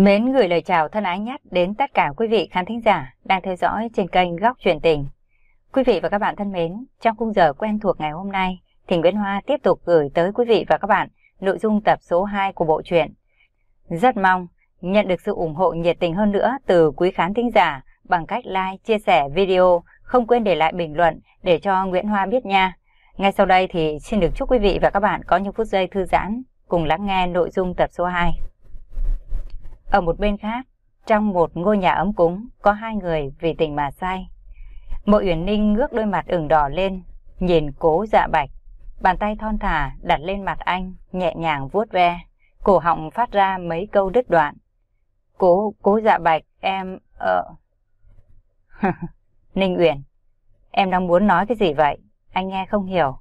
Mến gửi lời chào thân ái nhất đến tất cả quý vị khán thính giả đang theo dõi trên kênh Góc truyền Tình. Quý vị và các bạn thân mến, trong khung giờ quen thuộc ngày hôm nay, thì Nguyễn Hoa tiếp tục gửi tới quý vị và các bạn nội dung tập số 2 của bộ truyện. Rất mong nhận được sự ủng hộ nhiệt tình hơn nữa từ quý khán thính giả bằng cách like, chia sẻ video, không quên để lại bình luận để cho Nguyễn Hoa biết nha. Ngay sau đây thì xin được chúc quý vị và các bạn có những phút giây thư giãn cùng lắng nghe nội dung tập số 2. Ở một bên khác, trong một ngôi nhà ấm cúng, có hai người vì tình mà say. Mộ Uyển Ninh ngước đôi mặt ửng đỏ lên, nhìn cố dạ bạch. Bàn tay thon thả đặt lên mặt anh, nhẹ nhàng vuốt ve. Cổ họng phát ra mấy câu đứt đoạn. Cố, cố dạ bạch, em... Ờ... Ninh Uyển, em đang muốn nói cái gì vậy? Anh nghe không hiểu.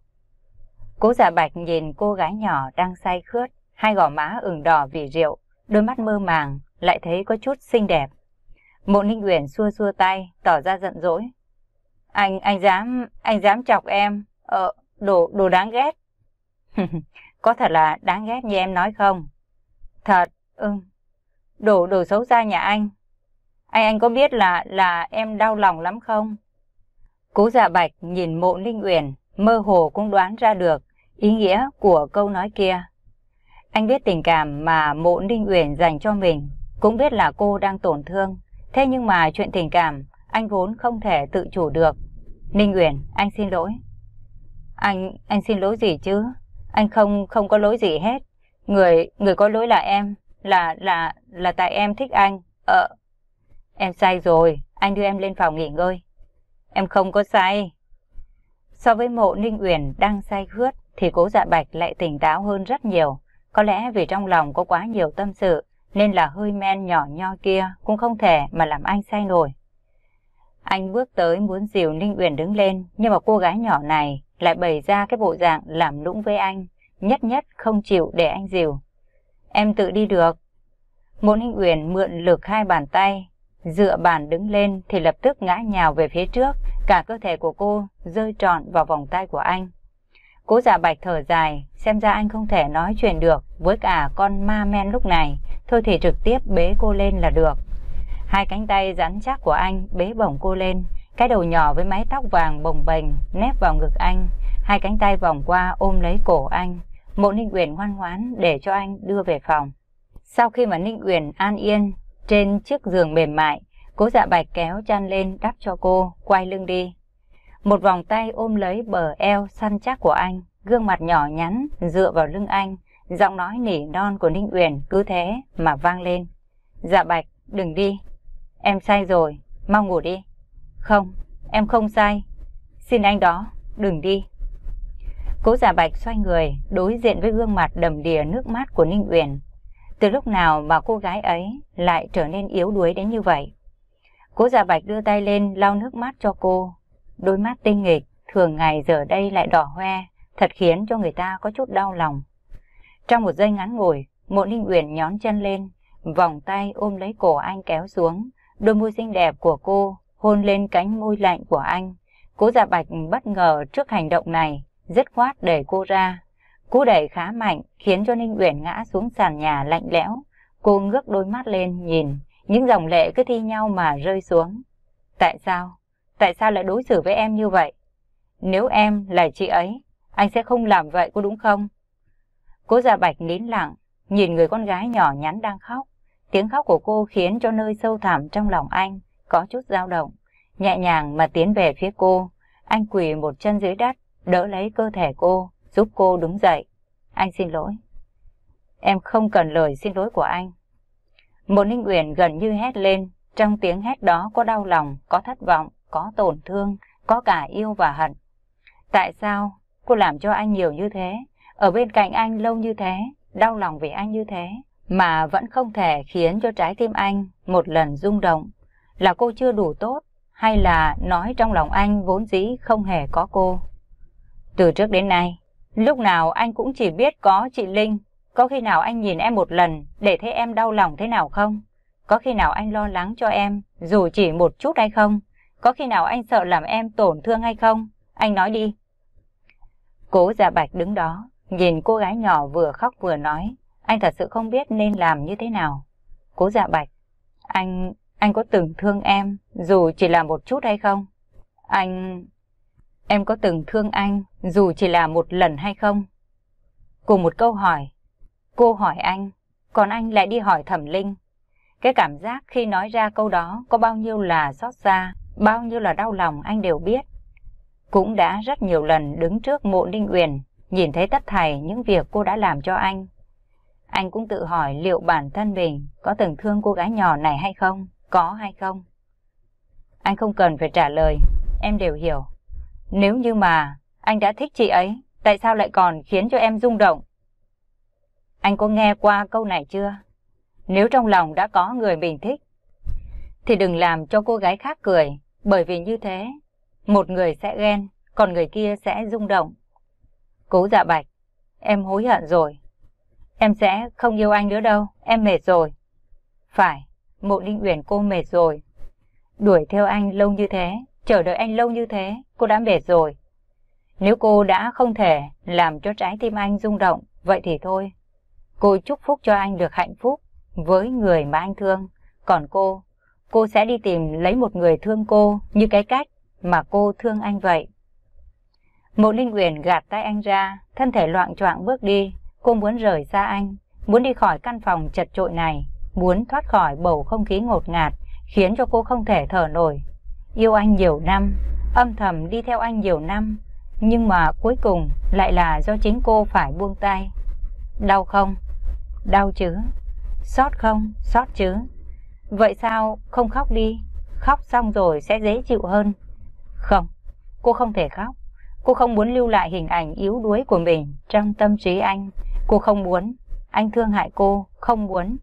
Cố dạ bạch nhìn cô gái nhỏ đang say khướt, hai gò má ửng đỏ vì rượu, đôi mắt mơ màng, lại thấy có chút xinh đẹp. Mộ Ninh Uyển xua xua tay, tỏ ra giận dỗi. Anh, anh dám, anh dám chọc em, ờ, đồ, đồ đáng ghét. có thật là đáng ghét như em nói không? Thật, ưng, ừ. đồ, đồ xấu xa nhà anh. Anh, anh có biết là, là em đau lòng lắm không? Cố dạ bạch nhìn mộ Ninh Uyển, mơ hồ cũng đoán ra được ý nghĩa của câu nói kia. Anh biết tình cảm mà mộ Ninh Uyển dành cho mình, cũng biết là cô đang tổn thương. Thế nhưng mà chuyện tình cảm, anh vốn không thể tự chủ được. Ninh Uyển, anh xin lỗi. Anh, anh xin lỗi gì chứ? Anh không, không có lỗi gì hết. Người, người có lỗi là em, là, là, là tại em thích anh. Ờ, em sai rồi, anh đưa em lên phòng nghỉ ngơi. Em không có sai. So với mộ Ninh Uyển đang say khướt, thì cố dạ bạch lại tỉnh táo hơn rất nhiều. Có lẽ vì trong lòng có quá nhiều tâm sự, nên là hơi men nhỏ nho kia cũng không thể mà làm anh say nổi. Anh bước tới muốn dìu Ninh Uyển đứng lên, nhưng mà cô gái nhỏ này lại bày ra cái bộ dạng làm lũng với anh, nhất nhất không chịu để anh dìu. Em tự đi được. Mộ Ninh Uyển mượn lực hai bàn tay, dựa bàn đứng lên thì lập tức ngã nhào về phía trước, cả cơ thể của cô rơi trọn vào vòng tay của anh. Cố giả bạch thở dài, xem ra anh không thể nói chuyện được với cả con ma men lúc này, thôi thì trực tiếp bế cô lên là được. Hai cánh tay rắn chắc của anh bế bổng cô lên, cái đầu nhỏ với mái tóc vàng bồng bềnh nép vào ngực anh, hai cánh tay vòng qua ôm lấy cổ anh. Mộ Ninh Uyển ngoan ngoãn để cho anh đưa về phòng. Sau khi mà Ninh Uyển an yên trên chiếc giường mềm mại, cố dạ bạch kéo chăn lên đắp cho cô, quay lưng đi. Một vòng tay ôm lấy bờ eo săn chắc của anh, gương mặt nhỏ nhắn dựa vào lưng anh, giọng nói nỉ non của Ninh Uyển cứ thế mà vang lên. Dạ Bạch, đừng đi. Em say rồi, mau ngủ đi. Không, em không say. Xin anh đó, đừng đi. Cố Dạ Bạch xoay người, đối diện với gương mặt đầm đìa nước mắt của Ninh Uyển. Từ lúc nào mà cô gái ấy lại trở nên yếu đuối đến như vậy? Cố Dạ Bạch đưa tay lên lau nước mắt cho cô, Đôi mắt tinh nghịch, thường ngày giờ đây lại đỏ hoe, thật khiến cho người ta có chút đau lòng. Trong một giây ngắn ngủi, mộ ninh uyển nhón chân lên, vòng tay ôm lấy cổ anh kéo xuống, đôi môi xinh đẹp của cô hôn lên cánh môi lạnh của anh. Cố Dạ Bạch bất ngờ trước hành động này, dứt khoát đẩy cô ra. Cú đẩy khá mạnh khiến cho Ninh Uyển ngã xuống sàn nhà lạnh lẽo. Cô ngước đôi mắt lên nhìn, những dòng lệ cứ thi nhau mà rơi xuống. Tại sao? Tại sao lại đối xử với em như vậy? Nếu em là chị ấy, anh sẽ không làm vậy có đúng không? Cố Gia Bạch nín lặng, nhìn người con gái nhỏ nhắn đang khóc. Tiếng khóc của cô khiến cho nơi sâu thẳm trong lòng anh có chút dao động. Nhẹ nhàng mà tiến về phía cô, anh quỳ một chân dưới đất, đỡ lấy cơ thể cô, giúp cô đứng dậy. Anh xin lỗi. Em không cần lời xin lỗi của anh. Một Ninh Uyển gần như hét lên, trong tiếng hét đó có đau lòng, có thất vọng, có tổn thương, có cả yêu và hận. Tại sao cô làm cho anh nhiều như thế, ở bên cạnh anh lâu như thế, đau lòng vì anh như thế, mà vẫn không thể khiến cho trái tim anh một lần rung động? Là cô chưa đủ tốt, hay là nói trong lòng anh vốn dĩ không hề có cô? Từ trước đến nay, lúc nào anh cũng chỉ biết có chị Linh, có khi nào anh nhìn em một lần để thấy em đau lòng thế nào không? Có khi nào anh lo lắng cho em, dù chỉ một chút hay không? Có khi nào anh sợ làm em tổn thương hay không? Anh nói đi. Cố Dạ Bạch đứng đó, nhìn cô gái nhỏ vừa khóc vừa nói. Anh thật sự không biết nên làm như thế nào. Cố dạ bạch, anh, anh có từng thương em, dù chỉ là một chút hay không? Anh... Em có từng thương anh, dù chỉ là một lần hay không? Cùng một câu hỏi, cô hỏi anh, còn anh lại đi hỏi thẩm linh. Cái cảm giác khi nói ra câu đó có bao nhiêu là xót xa, bao nhiêu là đau lòng anh đều biết. Cũng đã rất nhiều lần đứng trước mộ Ninh Uyển, nhìn thấy tất thảy những việc cô đã làm cho anh. Anh cũng tự hỏi liệu bản thân mình có từng thương cô gái nhỏ này hay không, có hay không. Anh không cần phải trả lời, em đều hiểu. Nếu như mà anh đã thích chị ấy, tại sao lại còn khiến cho em rung động? Anh có nghe qua câu này chưa? Nếu trong lòng đã có người mình thích, thì đừng làm cho cô gái khác cười, bởi vì như thế, một người sẽ ghen, còn người kia sẽ rung động. Cố dạ bạch, em hối hận rồi. Em sẽ không yêu anh nữa đâu, em mệt rồi. Phải, mộ linh uyển cô mệt rồi. Đuổi theo anh lâu như thế, chờ đợi anh lâu như thế, cô đã mệt rồi. Nếu cô đã không thể làm cho trái tim anh rung động, vậy thì thôi. Cô chúc phúc cho anh được hạnh phúc với người mà anh thương. Còn cô, cô sẽ đi tìm lấy một người thương cô như cái cách mà cô thương anh vậy. Mộ Linh Uyển gạt tay anh ra, thân thể loạn choạng bước đi. Cô muốn rời xa anh, muốn đi khỏi căn phòng chật trội này, muốn thoát khỏi bầu không khí ngột ngạt, khiến cho cô không thể thở nổi. Yêu anh nhiều năm, âm thầm đi theo anh nhiều năm, nhưng mà cuối cùng lại là do chính cô phải buông tay. Đau không? Đau chứ. Xót không? Xót chứ. Vậy sao không khóc đi? Khóc xong rồi sẽ dễ chịu hơn. Không, cô không thể khóc. Cô không muốn lưu lại hình ảnh yếu đuối của mình trong tâm trí anh. Cô không muốn. Anh thương hại cô, không muốn.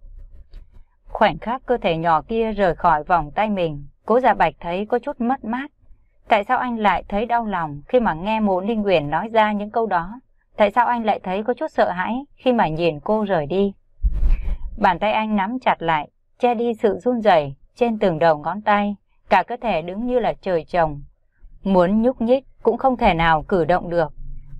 Khoảnh khắc cơ thể nhỏ kia rời khỏi vòng tay mình, cố Gia Bạch thấy có chút mất mát. Tại sao anh lại thấy đau lòng khi mà nghe mộ Linh Nguyễn nói ra những câu đó? Tại sao anh lại thấy có chút sợ hãi khi mà nhìn cô rời đi? Bàn tay anh nắm chặt lại, che đi sự run rẩy trên từng đầu ngón tay, cả cơ thể đứng như là trời trồng. Muốn nhúc nhích cũng không thể nào cử động được.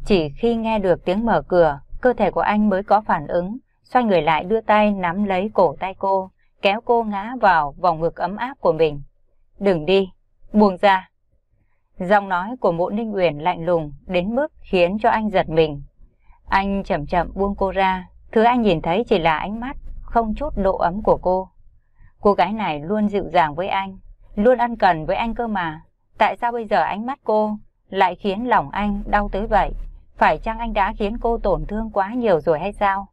Chỉ khi nghe được tiếng mở cửa, cơ thể của anh mới có phản ứng, xoay người lại đưa tay nắm lấy cổ tay cô, kéo cô ngã vào vòng ngực ấm áp của mình. Đừng đi, buông ra. Giọng nói của mộ ninh uyển lạnh lùng đến mức khiến cho anh giật mình. Anh chậm chậm buông cô ra, thứ anh nhìn thấy chỉ là ánh mắt, không chút độ ấm của cô. Cô gái này luôn dịu dàng với anh, luôn ân cần với anh cơ mà. Tại sao bây giờ ánh mắt cô lại khiến lòng anh đau tới vậy? Phải chăng anh đã khiến cô tổn thương quá nhiều rồi hay sao?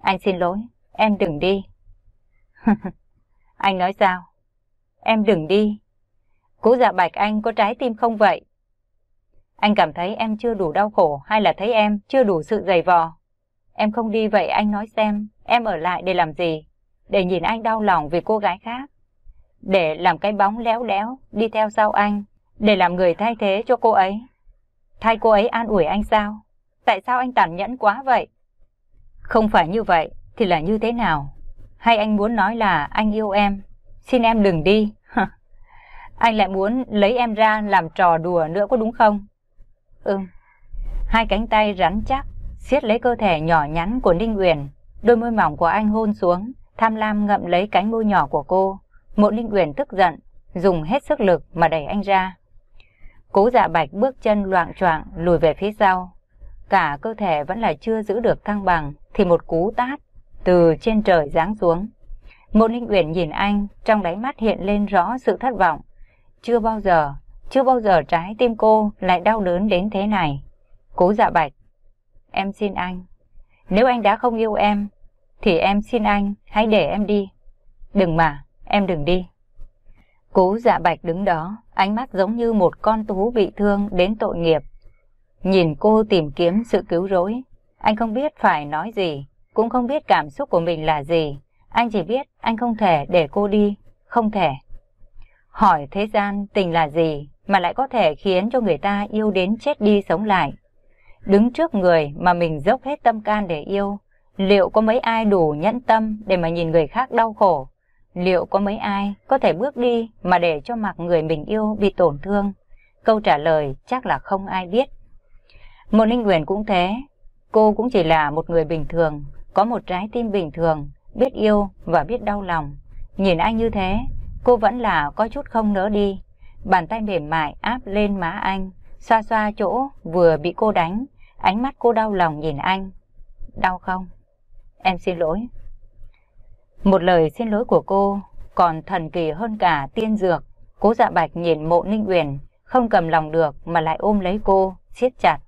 Anh xin lỗi, em đừng đi. anh nói sao? Em đừng đi. Cố dạ bạch anh có trái tim không vậy? Anh cảm thấy em chưa đủ đau khổ hay là thấy em chưa đủ sự dày vò? Em không đi vậy anh nói xem, em ở lại để làm gì? Để nhìn anh đau lòng vì cô gái khác. Để làm cái bóng léo léo đi theo sau anh. Để làm người thay thế cho cô ấy. Thay cô ấy an ủi anh sao? Tại sao anh tàn nhẫn quá vậy? Không phải như vậy thì là như thế nào? Hay anh muốn nói là anh yêu em? Xin em đừng đi. anh lại muốn lấy em ra làm trò đùa nữa có đúng không? Ừm. Hai cánh tay rắn chắc siết lấy cơ thể nhỏ nhắn của Ninh Uyển, đôi môi mỏng của anh hôn xuống, tham lam ngậm lấy cánh môi nhỏ của cô. Mộ Linh Uyển tức giận, dùng hết sức lực mà đẩy anh ra. Cố Dạ Bạch bước chân loạn choạng lùi về phía sau, cả cơ thể vẫn là chưa giữ được thăng bằng thì một cú tát từ trên trời giáng xuống. Mộ Linh Uyển nhìn anh, trong đáy mắt hiện lên rõ sự thất vọng. Chưa bao giờ, chưa bao giờ trái tim cô lại đau đớn đến thế này. Cố Dạ Bạch Em xin anh. Nếu anh đã không yêu em, thì em xin anh, hãy để em đi. Đừng mà, em đừng đi. Cố dạ bạch đứng đó, ánh mắt giống như một con thú bị thương đến tội nghiệp. Nhìn cô tìm kiếm sự cứu rỗi, anh không biết phải nói gì, cũng không biết cảm xúc của mình là gì. Anh chỉ biết anh không thể để cô đi, không thể. Hỏi thế gian tình là gì mà lại có thể khiến cho người ta yêu đến chết đi sống lại đứng trước người mà mình dốc hết tâm can để yêu, liệu có mấy ai đủ nhẫn tâm để mà nhìn người khác đau khổ? Liệu có mấy ai có thể bước đi mà để cho mặc người mình yêu bị tổn thương? Câu trả lời chắc là không ai biết. Một Ninh Nguyễn cũng thế, cô cũng chỉ là một người bình thường, có một trái tim bình thường, biết yêu và biết đau lòng. Nhìn anh như thế, cô vẫn là có chút không nỡ đi. Bàn tay mềm mại áp lên má anh, xoa xoa chỗ vừa bị cô đánh. Ánh mắt cô đau lòng nhìn anh. Đau không? Em xin lỗi. Một lời xin lỗi của cô còn thần kỳ hơn cả tiên dược. Cố dạ bạch nhìn mộ ninh uyển, không cầm lòng được mà lại ôm lấy cô, siết chặt.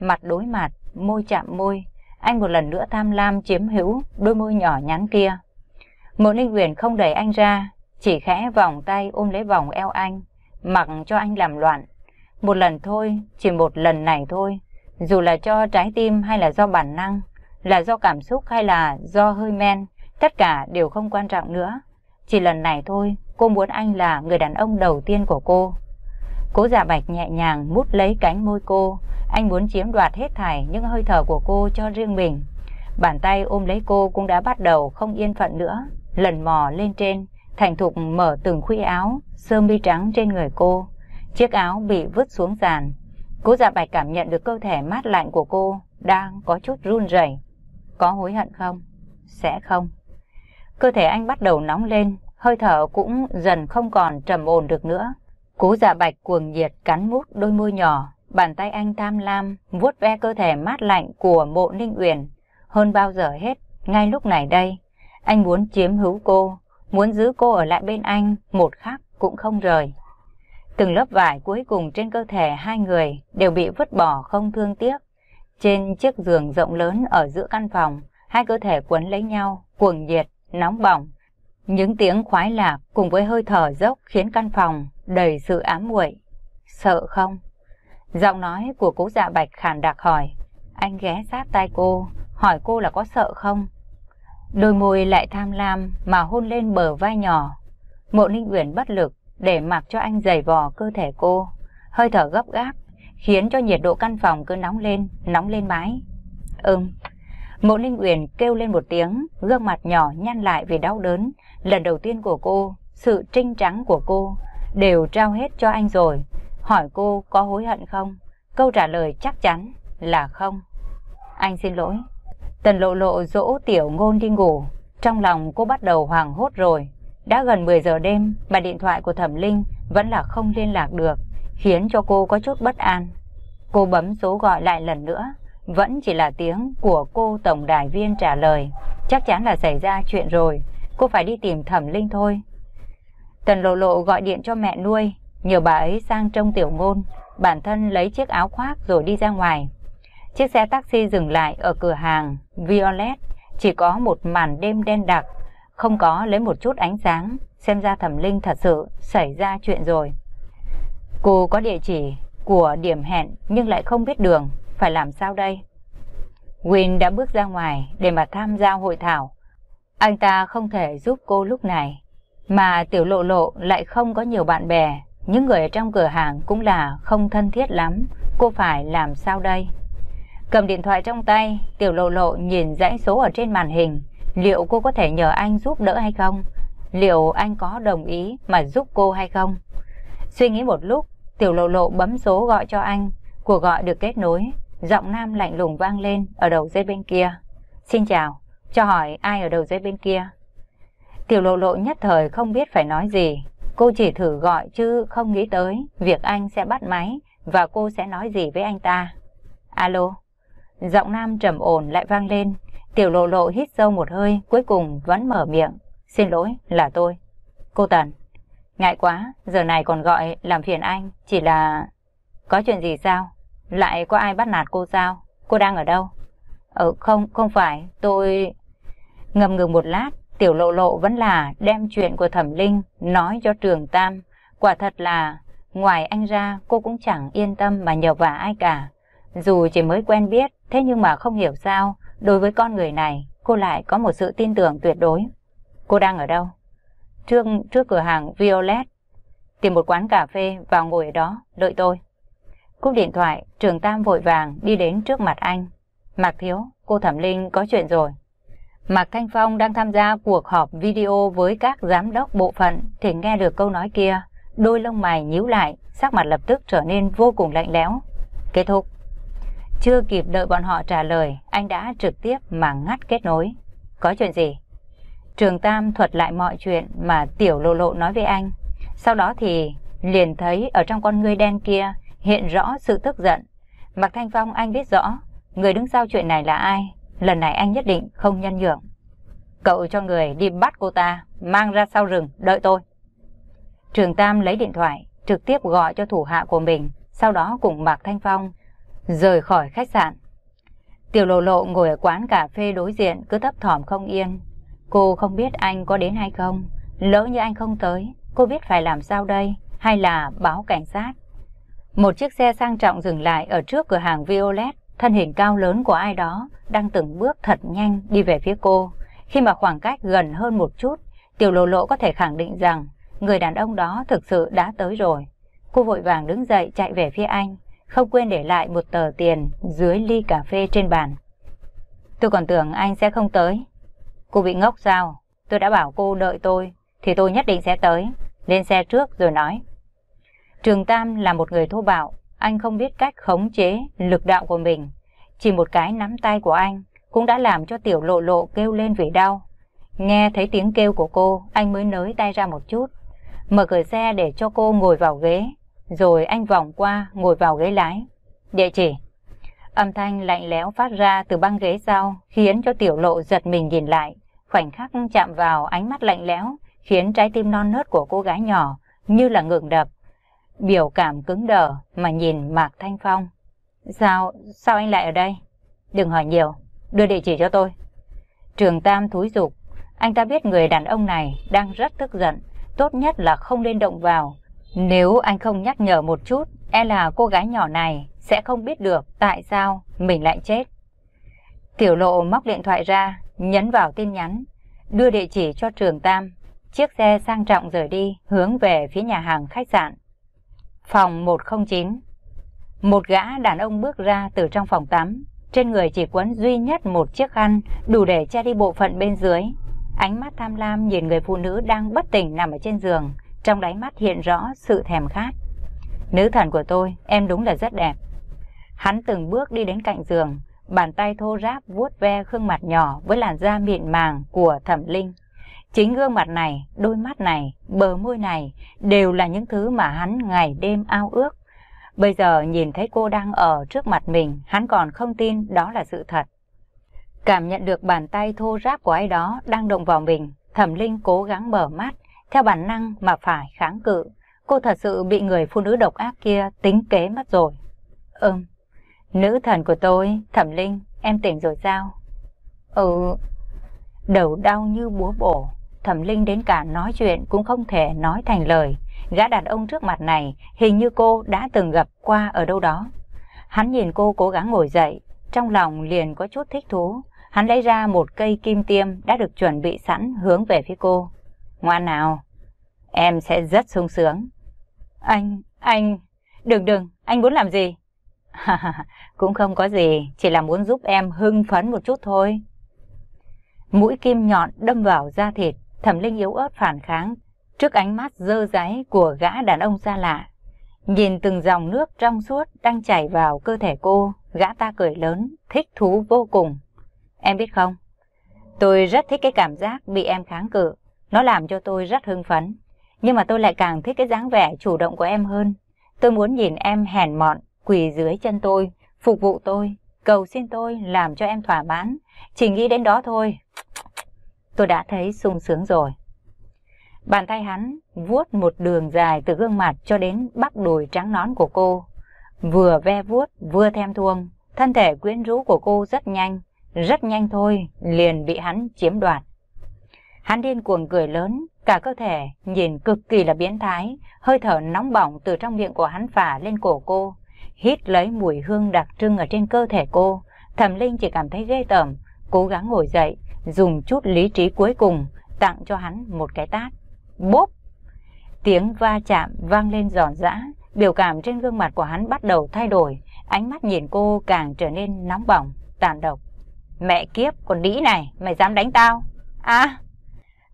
Mặt đối mặt, môi chạm môi, anh một lần nữa tham lam chiếm hữu đôi môi nhỏ nhắn kia. Mộ ninh uyển không đẩy anh ra, chỉ khẽ vòng tay ôm lấy vòng eo anh, mặc cho anh làm loạn. Một lần thôi, chỉ một lần này thôi, dù là cho trái tim hay là do bản năng, là do cảm xúc hay là do hơi men, tất cả đều không quan trọng nữa. Chỉ lần này thôi, cô muốn anh là người đàn ông đầu tiên của cô. Cố giả bạch nhẹ nhàng mút lấy cánh môi cô, anh muốn chiếm đoạt hết thảy những hơi thở của cô cho riêng mình. Bàn tay ôm lấy cô cũng đã bắt đầu không yên phận nữa, lần mò lên trên, thành thục mở từng khuy áo, sơ mi trắng trên người cô. Chiếc áo bị vứt xuống sàn. Cố giả bạch cảm nhận được cơ thể mát lạnh của cô, đang có chút run rẩy. Có hối hận không? Sẽ không. Cơ thể anh bắt đầu nóng lên, hơi thở cũng dần không còn trầm ổn được nữa. Cố dạ bạch cuồng nhiệt cắn mút đôi môi nhỏ, bàn tay anh tham lam, vuốt ve cơ thể mát lạnh của mộ ninh uyển. Hơn bao giờ hết, ngay lúc này đây, anh muốn chiếm hữu cô, muốn giữ cô ở lại bên anh, một khắc cũng không rời. Từng lớp vải cuối cùng trên cơ thể hai người đều bị vứt bỏ không thương tiếc. Trên chiếc giường rộng lớn ở giữa căn phòng, hai cơ thể quấn lấy nhau, cuồng nhiệt, nóng bỏng. Những tiếng khoái lạc cùng với hơi thở dốc khiến căn phòng đầy sự ám muội. Sợ không? Giọng nói của cố dạ bạch khàn đặc hỏi. Anh ghé sát tai cô, hỏi cô là có sợ không? Đôi môi lại tham lam mà hôn lên bờ vai nhỏ. Mộ Ninh Uyển bất lực để mặc cho anh giày vò cơ thể cô. Hơi thở gấp gáp khiến cho nhiệt độ căn phòng cứ nóng lên, nóng lên mãi. Ừm. Mộ Linh Uyển kêu lên một tiếng, gương mặt nhỏ nhăn lại vì đau đớn. Lần đầu tiên của cô, sự trinh trắng của cô đều trao hết cho anh rồi. Hỏi cô có hối hận không? Câu trả lời chắc chắn là không. Anh xin lỗi. Tần lộ lộ dỗ tiểu ngôn đi ngủ. Trong lòng cô bắt đầu hoàng hốt rồi. Đã gần 10 giờ đêm mà điện thoại của Thẩm Linh vẫn là không liên lạc được, khiến cho cô có chút bất an. Cô bấm số gọi lại lần nữa, vẫn chỉ là tiếng của cô tổng đài viên trả lời. Chắc chắn là xảy ra chuyện rồi, cô phải đi tìm Thẩm Linh thôi. Tần lộ lộ gọi điện cho mẹ nuôi, nhờ bà ấy sang trông tiểu ngôn, bản thân lấy chiếc áo khoác rồi đi ra ngoài. Chiếc xe taxi dừng lại ở cửa hàng Violet, chỉ có một màn đêm đen đặc, không có lấy một chút ánh sáng, xem ra thẩm linh thật sự xảy ra chuyện rồi. Cô có địa chỉ của điểm hẹn nhưng lại không biết đường, phải làm sao đây? Win đã bước ra ngoài để mà tham gia hội thảo. Anh ta không thể giúp cô lúc này, mà tiểu lộ lộ lại không có nhiều bạn bè, những người ở trong cửa hàng cũng là không thân thiết lắm, cô phải làm sao đây? Cầm điện thoại trong tay, tiểu lộ lộ nhìn dãy số ở trên màn hình, liệu cô có thể nhờ anh giúp đỡ hay không? Liệu anh có đồng ý mà giúp cô hay không? Suy nghĩ một lúc, tiểu lộ lộ bấm số gọi cho anh, cuộc gọi được kết nối, giọng nam lạnh lùng vang lên ở đầu dây bên kia. Xin chào, cho hỏi ai ở đầu dây bên kia? Tiểu lộ lộ nhất thời không biết phải nói gì, cô chỉ thử gọi chứ không nghĩ tới việc anh sẽ bắt máy và cô sẽ nói gì với anh ta. Alo, giọng nam trầm ổn lại vang lên, Tiểu lộ lộ hít sâu một hơi, cuối cùng vẫn mở miệng. Xin lỗi, là tôi. Cô Tần. Ngại quá, giờ này còn gọi làm phiền anh, chỉ là... Có chuyện gì sao? Lại có ai bắt nạt cô sao? Cô đang ở đâu? Ờ, không, không phải, tôi... Ngầm ngừng một lát, tiểu lộ lộ vẫn là đem chuyện của thẩm linh nói cho trường Tam. Quả thật là, ngoài anh ra, cô cũng chẳng yên tâm mà nhờ vả ai cả. Dù chỉ mới quen biết, thế nhưng mà không hiểu sao, Đối với con người này, cô lại có một sự tin tưởng tuyệt đối. Cô đang ở đâu? Trước, trước cửa hàng Violet. Tìm một quán cà phê vào ngồi ở đó, đợi tôi. Cúp điện thoại, trường Tam vội vàng đi đến trước mặt anh. Mạc Thiếu, cô Thẩm Linh có chuyện rồi. Mạc Thanh Phong đang tham gia cuộc họp video với các giám đốc bộ phận thì nghe được câu nói kia. Đôi lông mày nhíu lại, sắc mặt lập tức trở nên vô cùng lạnh lẽo. Kết thúc. Chưa kịp đợi bọn họ trả lời, anh đã trực tiếp mà ngắt kết nối. Có chuyện gì? Trường Tam thuật lại mọi chuyện mà Tiểu Lộ Lộ nói với anh. Sau đó thì liền thấy ở trong con ngươi đen kia hiện rõ sự tức giận. Mạc Thanh Phong anh biết rõ, người đứng sau chuyện này là ai. Lần này anh nhất định không nhân nhượng. Cậu cho người đi bắt cô ta, mang ra sau rừng, đợi tôi. Trường Tam lấy điện thoại, trực tiếp gọi cho thủ hạ của mình, sau đó cùng Mạc Thanh Phong rời khỏi khách sạn. Tiểu lộ lộ ngồi ở quán cà phê đối diện cứ thấp thỏm không yên. Cô không biết anh có đến hay không. Lỡ như anh không tới, cô biết phải làm sao đây, hay là báo cảnh sát. Một chiếc xe sang trọng dừng lại ở trước cửa hàng Violet, thân hình cao lớn của ai đó đang từng bước thật nhanh đi về phía cô. Khi mà khoảng cách gần hơn một chút, tiểu lộ lộ có thể khẳng định rằng người đàn ông đó thực sự đã tới rồi. Cô vội vàng đứng dậy chạy về phía anh, không quên để lại một tờ tiền dưới ly cà phê trên bàn. Tôi còn tưởng anh sẽ không tới. Cô bị ngốc sao? Tôi đã bảo cô đợi tôi, thì tôi nhất định sẽ tới. Lên xe trước rồi nói. Trường Tam là một người thô bạo, anh không biết cách khống chế lực đạo của mình. Chỉ một cái nắm tay của anh cũng đã làm cho tiểu lộ lộ kêu lên vì đau. Nghe thấy tiếng kêu của cô, anh mới nới tay ra một chút. Mở cửa xe để cho cô ngồi vào ghế, rồi anh vòng qua ngồi vào ghế lái. Địa chỉ. Âm thanh lạnh lẽo phát ra từ băng ghế sau, khiến cho tiểu lộ giật mình nhìn lại. Khoảnh khắc chạm vào ánh mắt lạnh lẽo, khiến trái tim non nớt của cô gái nhỏ như là ngừng đập. Biểu cảm cứng đờ mà nhìn Mạc Thanh Phong. Sao, sao anh lại ở đây? Đừng hỏi nhiều, đưa địa chỉ cho tôi. Trường Tam thúi dục, anh ta biết người đàn ông này đang rất tức giận, tốt nhất là không nên động vào. Nếu anh không nhắc nhở một chút, e là cô gái nhỏ này sẽ không biết được tại sao mình lại chết. Tiểu lộ móc điện thoại ra, nhấn vào tin nhắn, đưa địa chỉ cho trường Tam. Chiếc xe sang trọng rời đi, hướng về phía nhà hàng khách sạn. Phòng 109 Một gã đàn ông bước ra từ trong phòng tắm. Trên người chỉ quấn duy nhất một chiếc khăn, đủ để che đi bộ phận bên dưới. Ánh mắt tham lam nhìn người phụ nữ đang bất tỉnh nằm ở trên giường, trong đáy mắt hiện rõ sự thèm khát. Nữ thần của tôi, em đúng là rất đẹp. Hắn từng bước đi đến cạnh giường, bàn tay thô ráp vuốt ve gương mặt nhỏ với làn da mịn màng của thẩm linh. Chính gương mặt này, đôi mắt này, bờ môi này đều là những thứ mà hắn ngày đêm ao ước. Bây giờ nhìn thấy cô đang ở trước mặt mình, hắn còn không tin đó là sự thật. Cảm nhận được bàn tay thô ráp của ai đó đang động vào mình, thẩm linh cố gắng mở mắt, theo bản năng mà phải kháng cự. Cô thật sự bị người phụ nữ độc ác kia tính kế mất rồi. Ừm, nữ thần của tôi, thẩm linh, em tỉnh rồi sao? Ừ, đầu đau như búa bổ, thẩm linh đến cả nói chuyện cũng không thể nói thành lời. Gã đàn ông trước mặt này hình như cô đã từng gặp qua ở đâu đó. Hắn nhìn cô cố gắng ngồi dậy, trong lòng liền có chút thích thú. Hắn lấy ra một cây kim tiêm đã được chuẩn bị sẵn hướng về phía cô. Ngoan nào, em sẽ rất sung sướng. Anh, anh, đừng đừng, anh muốn làm gì? Cũng không có gì, chỉ là muốn giúp em hưng phấn một chút thôi. Mũi kim nhọn đâm vào da thịt, thẩm linh yếu ớt phản kháng trước ánh mắt dơ dáy của gã đàn ông xa lạ. Nhìn từng dòng nước trong suốt đang chảy vào cơ thể cô, gã ta cười lớn, thích thú vô cùng. Em biết không, tôi rất thích cái cảm giác bị em kháng cự. Nó làm cho tôi rất hưng phấn. Nhưng mà tôi lại càng thích cái dáng vẻ chủ động của em hơn. Tôi muốn nhìn em hèn mọn, quỳ dưới chân tôi, phục vụ tôi, cầu xin tôi làm cho em thỏa mãn. Chỉ nghĩ đến đó thôi. Tôi đã thấy sung sướng rồi. Bàn tay hắn vuốt một đường dài từ gương mặt cho đến bắp đùi trắng nón của cô. Vừa ve vuốt, vừa thèm thuông. Thân thể quyến rũ của cô rất nhanh, rất nhanh thôi, liền bị hắn chiếm đoạt. Hắn điên cuồng cười lớn, cả cơ thể nhìn cực kỳ là biến thái, hơi thở nóng bỏng từ trong miệng của hắn phả lên cổ cô, hít lấy mùi hương đặc trưng ở trên cơ thể cô. Thẩm Linh chỉ cảm thấy ghê tởm, cố gắng ngồi dậy, dùng chút lý trí cuối cùng tặng cho hắn một cái tát. Bốp! Tiếng va chạm vang lên giòn giã, biểu cảm trên gương mặt của hắn bắt đầu thay đổi, ánh mắt nhìn cô càng trở nên nóng bỏng, tàn độc. Mẹ kiếp, con đĩ này, mày dám đánh tao? À!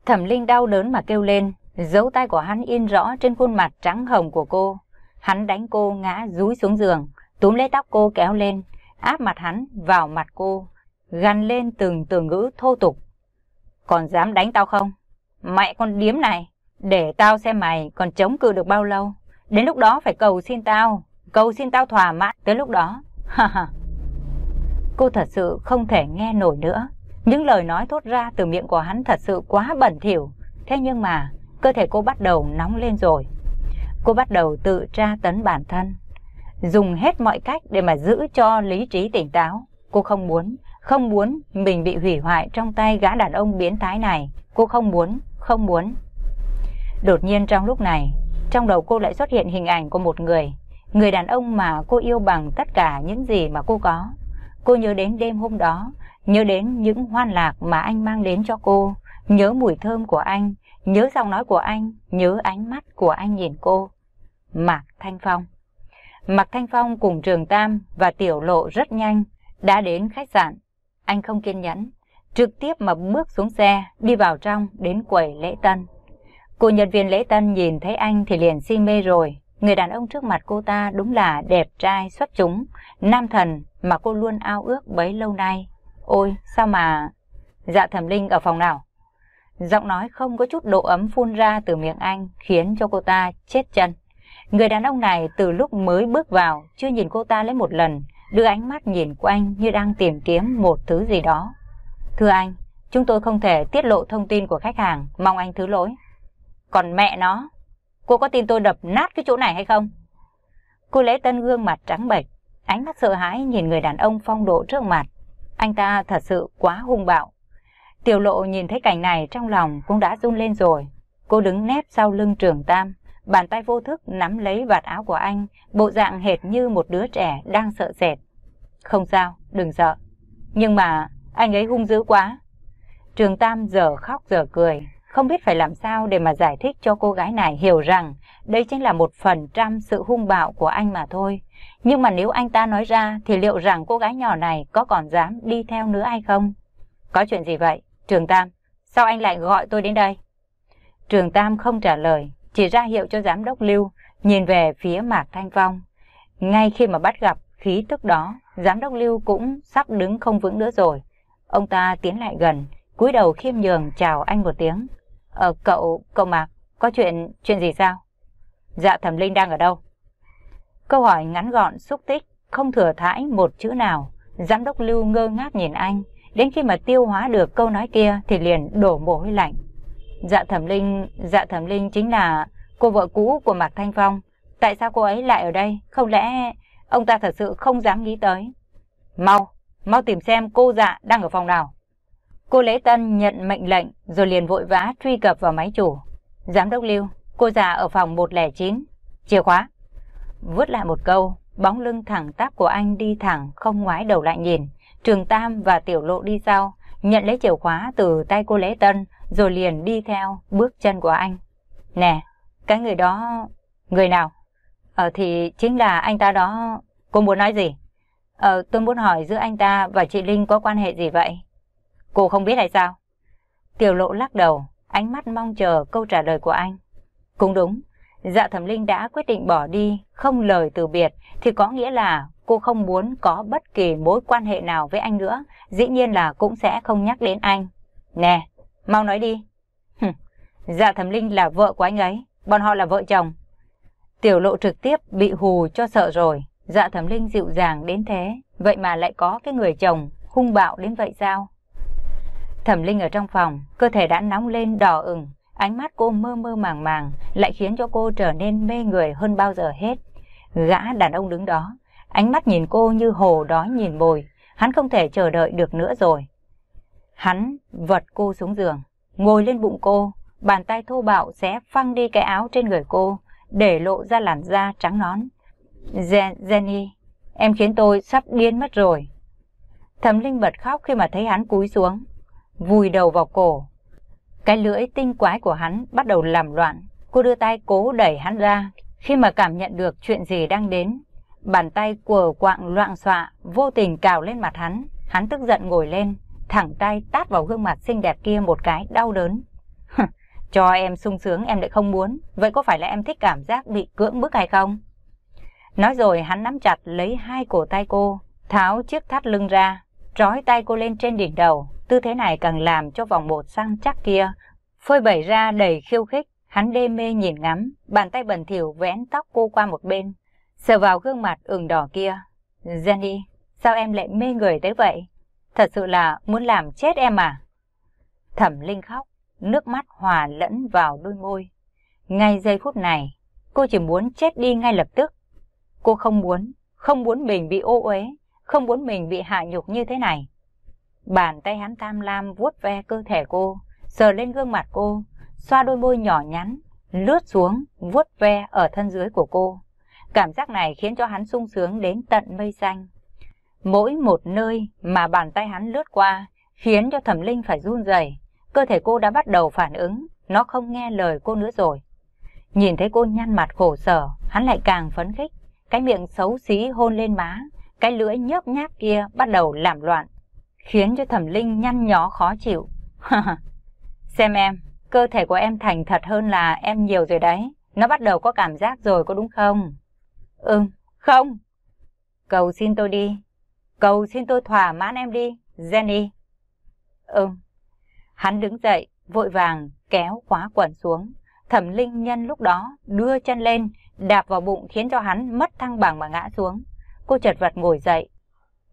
Thẩm Linh đau đớn mà kêu lên, dấu tay của hắn in rõ trên khuôn mặt trắng hồng của cô. Hắn đánh cô ngã rúi xuống giường, túm lấy tóc cô kéo lên, áp mặt hắn vào mặt cô, gằn lên từng từ ngữ thô tục. Còn dám đánh tao không? Mẹ con điếm này, để tao xem mày còn chống cự được bao lâu. Đến lúc đó phải cầu xin tao, cầu xin tao thỏa mãn. Tới lúc đó, ha ha. Cô thật sự không thể nghe nổi nữa. Những lời nói thốt ra từ miệng của hắn thật sự quá bẩn thỉu. Thế nhưng mà, cơ thể cô bắt đầu nóng lên rồi. Cô bắt đầu tự tra tấn bản thân. Dùng hết mọi cách để mà giữ cho lý trí tỉnh táo. Cô không muốn, không muốn mình bị hủy hoại trong tay gã đàn ông biến thái này. Cô không muốn, không muốn. Đột nhiên trong lúc này, trong đầu cô lại xuất hiện hình ảnh của một người. Người đàn ông mà cô yêu bằng tất cả những gì mà cô có. Cô nhớ đến đêm hôm đó, nhớ đến những hoan lạc mà anh mang đến cho cô, nhớ mùi thơm của anh, nhớ giọng nói của anh, nhớ ánh mắt của anh nhìn cô. Mạc Thanh Phong Mạc Thanh Phong cùng Trường Tam và Tiểu Lộ rất nhanh đã đến khách sạn. Anh không kiên nhẫn, trực tiếp mà bước xuống xe, đi vào trong đến quầy lễ tân. Cô nhân viên lễ tân nhìn thấy anh thì liền si mê rồi. Người đàn ông trước mặt cô ta đúng là đẹp trai xuất chúng, nam thần mà cô luôn ao ước bấy lâu nay. Ôi, sao mà... Dạ thẩm linh ở phòng nào? Giọng nói không có chút độ ấm phun ra từ miệng anh khiến cho cô ta chết chân. Người đàn ông này từ lúc mới bước vào chưa nhìn cô ta lấy một lần, đưa ánh mắt nhìn quanh như đang tìm kiếm một thứ gì đó. Thưa anh, chúng tôi không thể tiết lộ thông tin của khách hàng, mong anh thứ lỗi. Còn mẹ nó, cô có tin tôi đập nát cái chỗ này hay không? Cô lễ tân gương mặt trắng bệch, ánh mắt sợ hãi nhìn người đàn ông phong độ trước mặt. Anh ta thật sự quá hung bạo. Tiểu lộ nhìn thấy cảnh này trong lòng cũng đã run lên rồi. Cô đứng nép sau lưng trường tam, bàn tay vô thức nắm lấy vạt áo của anh, bộ dạng hệt như một đứa trẻ đang sợ sệt. Không sao, đừng sợ. Nhưng mà anh ấy hung dữ quá. Trường Tam giờ khóc giờ cười, không biết phải làm sao để mà giải thích cho cô gái này hiểu rằng đây chính là một phần trăm sự hung bạo của anh mà thôi. Nhưng mà nếu anh ta nói ra thì liệu rằng cô gái nhỏ này có còn dám đi theo nữa hay không? Có chuyện gì vậy? Trường Tam, sao anh lại gọi tôi đến đây? Trường Tam không trả lời, chỉ ra hiệu cho giám đốc Lưu nhìn về phía Mạc Thanh Phong. Ngay khi mà bắt gặp khí tức đó, giám đốc Lưu cũng sắp đứng không vững nữa rồi. Ông ta tiến lại gần, cúi đầu khiêm nhường chào anh một tiếng. Ờ, cậu, cậu Mạc, có chuyện, chuyện gì sao? Dạ thẩm linh đang ở đâu? Câu hỏi ngắn gọn, xúc tích, không thừa thãi một chữ nào. Giám đốc Lưu ngơ ngác nhìn anh, đến khi mà tiêu hóa được câu nói kia thì liền đổ mồ hôi lạnh. Dạ thẩm linh, dạ thẩm linh chính là cô vợ cũ của Mạc Thanh Phong. Tại sao cô ấy lại ở đây? Không lẽ ông ta thật sự không dám nghĩ tới? Mau, mau tìm xem cô dạ đang ở phòng nào. Cô Lễ Tân nhận mệnh lệnh rồi liền vội vã truy cập vào máy chủ. Giám đốc Lưu, cô già ở phòng 109. Chìa khóa. Vứt lại một câu, bóng lưng thẳng tắp của anh đi thẳng không ngoái đầu lại nhìn. Trường Tam và Tiểu Lộ đi sau, nhận lấy chìa khóa từ tay cô Lễ Tân rồi liền đi theo bước chân của anh. Nè, cái người đó... Người nào? Ờ thì chính là anh ta đó. Cô muốn nói gì? Ờ tôi muốn hỏi giữa anh ta và chị Linh có quan hệ gì vậy? Cô không biết hay sao? Tiểu lộ lắc đầu, ánh mắt mong chờ câu trả lời của anh. Cũng đúng, dạ thẩm linh đã quyết định bỏ đi, không lời từ biệt, thì có nghĩa là cô không muốn có bất kỳ mối quan hệ nào với anh nữa, dĩ nhiên là cũng sẽ không nhắc đến anh. Nè, mau nói đi. dạ thẩm linh là vợ của anh ấy, bọn họ là vợ chồng. Tiểu lộ trực tiếp bị hù cho sợ rồi, dạ thẩm linh dịu dàng đến thế, vậy mà lại có cái người chồng hung bạo đến vậy sao? Thẩm Linh ở trong phòng, cơ thể đã nóng lên đỏ ửng, ánh mắt cô mơ mơ màng màng, lại khiến cho cô trở nên mê người hơn bao giờ hết. Gã đàn ông đứng đó, ánh mắt nhìn cô như hồ đói nhìn bồi. hắn không thể chờ đợi được nữa rồi. Hắn vật cô xuống giường, ngồi lên bụng cô, bàn tay thô bạo sẽ phăng đi cái áo trên người cô, để lộ ra làn da trắng nón. Jenny, em khiến tôi sắp điên mất rồi. Thẩm Linh bật khóc khi mà thấy hắn cúi xuống, vùi đầu vào cổ. Cái lưỡi tinh quái của hắn bắt đầu làm loạn. Cô đưa tay cố đẩy hắn ra. Khi mà cảm nhận được chuyện gì đang đến, bàn tay của quạng loạn xọa, vô tình cào lên mặt hắn. Hắn tức giận ngồi lên, thẳng tay tát vào gương mặt xinh đẹp kia một cái đau đớn. Cho em sung sướng em lại không muốn, vậy có phải là em thích cảm giác bị cưỡng bức hay không? Nói rồi hắn nắm chặt lấy hai cổ tay cô, tháo chiếc thắt lưng ra, trói tay cô lên trên đỉnh đầu, Tư thế này càng làm cho vòng bột săn chắc kia phơi bẩy ra đầy khiêu khích. Hắn đê mê nhìn ngắm, bàn tay bẩn thỉu vén tóc cô qua một bên, sờ vào gương mặt ửng đỏ kia. Jenny, sao em lại mê người tới vậy? Thật sự là muốn làm chết em à? Thẩm Linh khóc, nước mắt hòa lẫn vào đôi môi. Ngay giây phút này, cô chỉ muốn chết đi ngay lập tức. Cô không muốn, không muốn mình bị ô uế, không muốn mình bị hạ nhục như thế này. Bàn tay hắn tam lam vuốt ve cơ thể cô, sờ lên gương mặt cô, xoa đôi môi nhỏ nhắn, lướt xuống, vuốt ve ở thân dưới của cô. Cảm giác này khiến cho hắn sung sướng đến tận mây xanh. Mỗi một nơi mà bàn tay hắn lướt qua khiến cho thẩm linh phải run rẩy. Cơ thể cô đã bắt đầu phản ứng, nó không nghe lời cô nữa rồi. Nhìn thấy cô nhăn mặt khổ sở, hắn lại càng phấn khích. Cái miệng xấu xí hôn lên má, cái lưỡi nhớp nháp kia bắt đầu làm loạn, khiến cho thẩm linh nhăn nhó khó chịu. Xem em, cơ thể của em thành thật hơn là em nhiều rồi đấy. Nó bắt đầu có cảm giác rồi có đúng không? Ừm, không. Cầu xin tôi đi. Cầu xin tôi thỏa mãn em đi, Jenny. Ừ. Hắn đứng dậy, vội vàng kéo khóa quần xuống. Thẩm Linh nhân lúc đó đưa chân lên, đạp vào bụng khiến cho hắn mất thăng bằng mà ngã xuống. Cô chật vật ngồi dậy,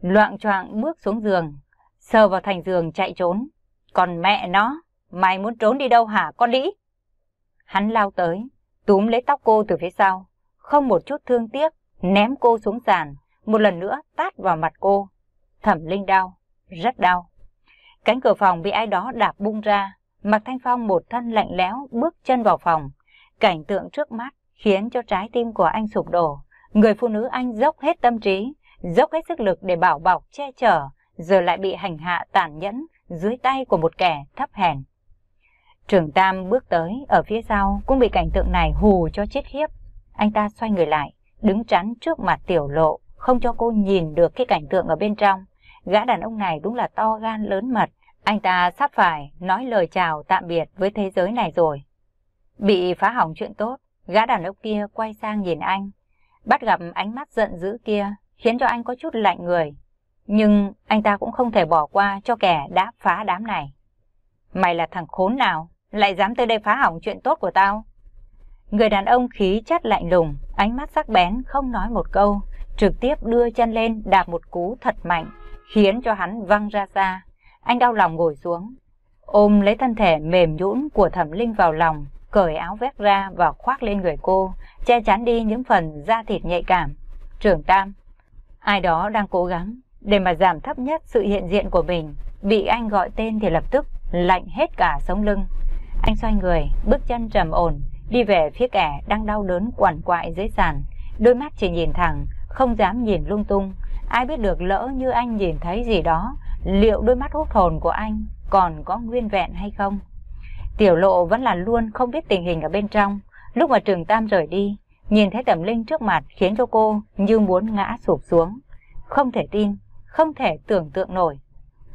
loạn choạng bước xuống giường, sờ vào thành giường chạy trốn. Còn mẹ nó, mày muốn trốn đi đâu hả con đĩ? Hắn lao tới, túm lấy tóc cô từ phía sau, không một chút thương tiếc, ném cô xuống sàn, một lần nữa tát vào mặt cô. Thẩm Linh đau, rất đau. Cánh cửa phòng bị ai đó đạp bung ra, Mạc Thanh Phong một thân lạnh lẽo bước chân vào phòng. Cảnh tượng trước mắt khiến cho trái tim của anh sụp đổ. Người phụ nữ anh dốc hết tâm trí, dốc hết sức lực để bảo bọc, che chở, giờ lại bị hành hạ tàn nhẫn dưới tay của một kẻ thấp hèn. Trưởng Tam bước tới, ở phía sau cũng bị cảnh tượng này hù cho chết khiếp. Anh ta xoay người lại, đứng chắn trước mặt tiểu lộ, không cho cô nhìn được cái cảnh tượng ở bên trong. Gã đàn ông này đúng là to gan lớn mật, anh ta sắp phải nói lời chào tạm biệt với thế giới này rồi. Bị phá hỏng chuyện tốt, gã đàn ông kia quay sang nhìn anh. Bắt gặp ánh mắt giận dữ kia, khiến cho anh có chút lạnh người. Nhưng anh ta cũng không thể bỏ qua cho kẻ đã phá đám này. Mày là thằng khốn nào, lại dám tới đây phá hỏng chuyện tốt của tao? Người đàn ông khí chất lạnh lùng, ánh mắt sắc bén không nói một câu, trực tiếp đưa chân lên đạp một cú thật mạnh, khiến cho hắn văng ra xa. Anh đau lòng ngồi xuống, ôm lấy thân thể mềm nhũn của Thẩm Linh vào lòng, cởi áo vét ra và khoác lên người cô, che chắn đi những phần da thịt nhạy cảm. Trưởng Tam, ai đó đang cố gắng để mà giảm thấp nhất sự hiện diện của mình, bị anh gọi tên thì lập tức lạnh hết cả sống lưng. Anh xoay người, bước chân trầm ổn, đi về phía kẻ đang đau đớn quằn quại dưới sàn, đôi mắt chỉ nhìn thẳng, không dám nhìn lung tung. Ai biết được lỡ như anh nhìn thấy gì đó, liệu đôi mắt hút hồn của anh còn có nguyên vẹn hay không? Tiểu lộ vẫn là luôn không biết tình hình ở bên trong. Lúc mà trường Tam rời đi, nhìn thấy Tẩm Linh trước mặt khiến cho cô như muốn ngã sụp xuống. Không thể tin, không thể tưởng tượng nổi.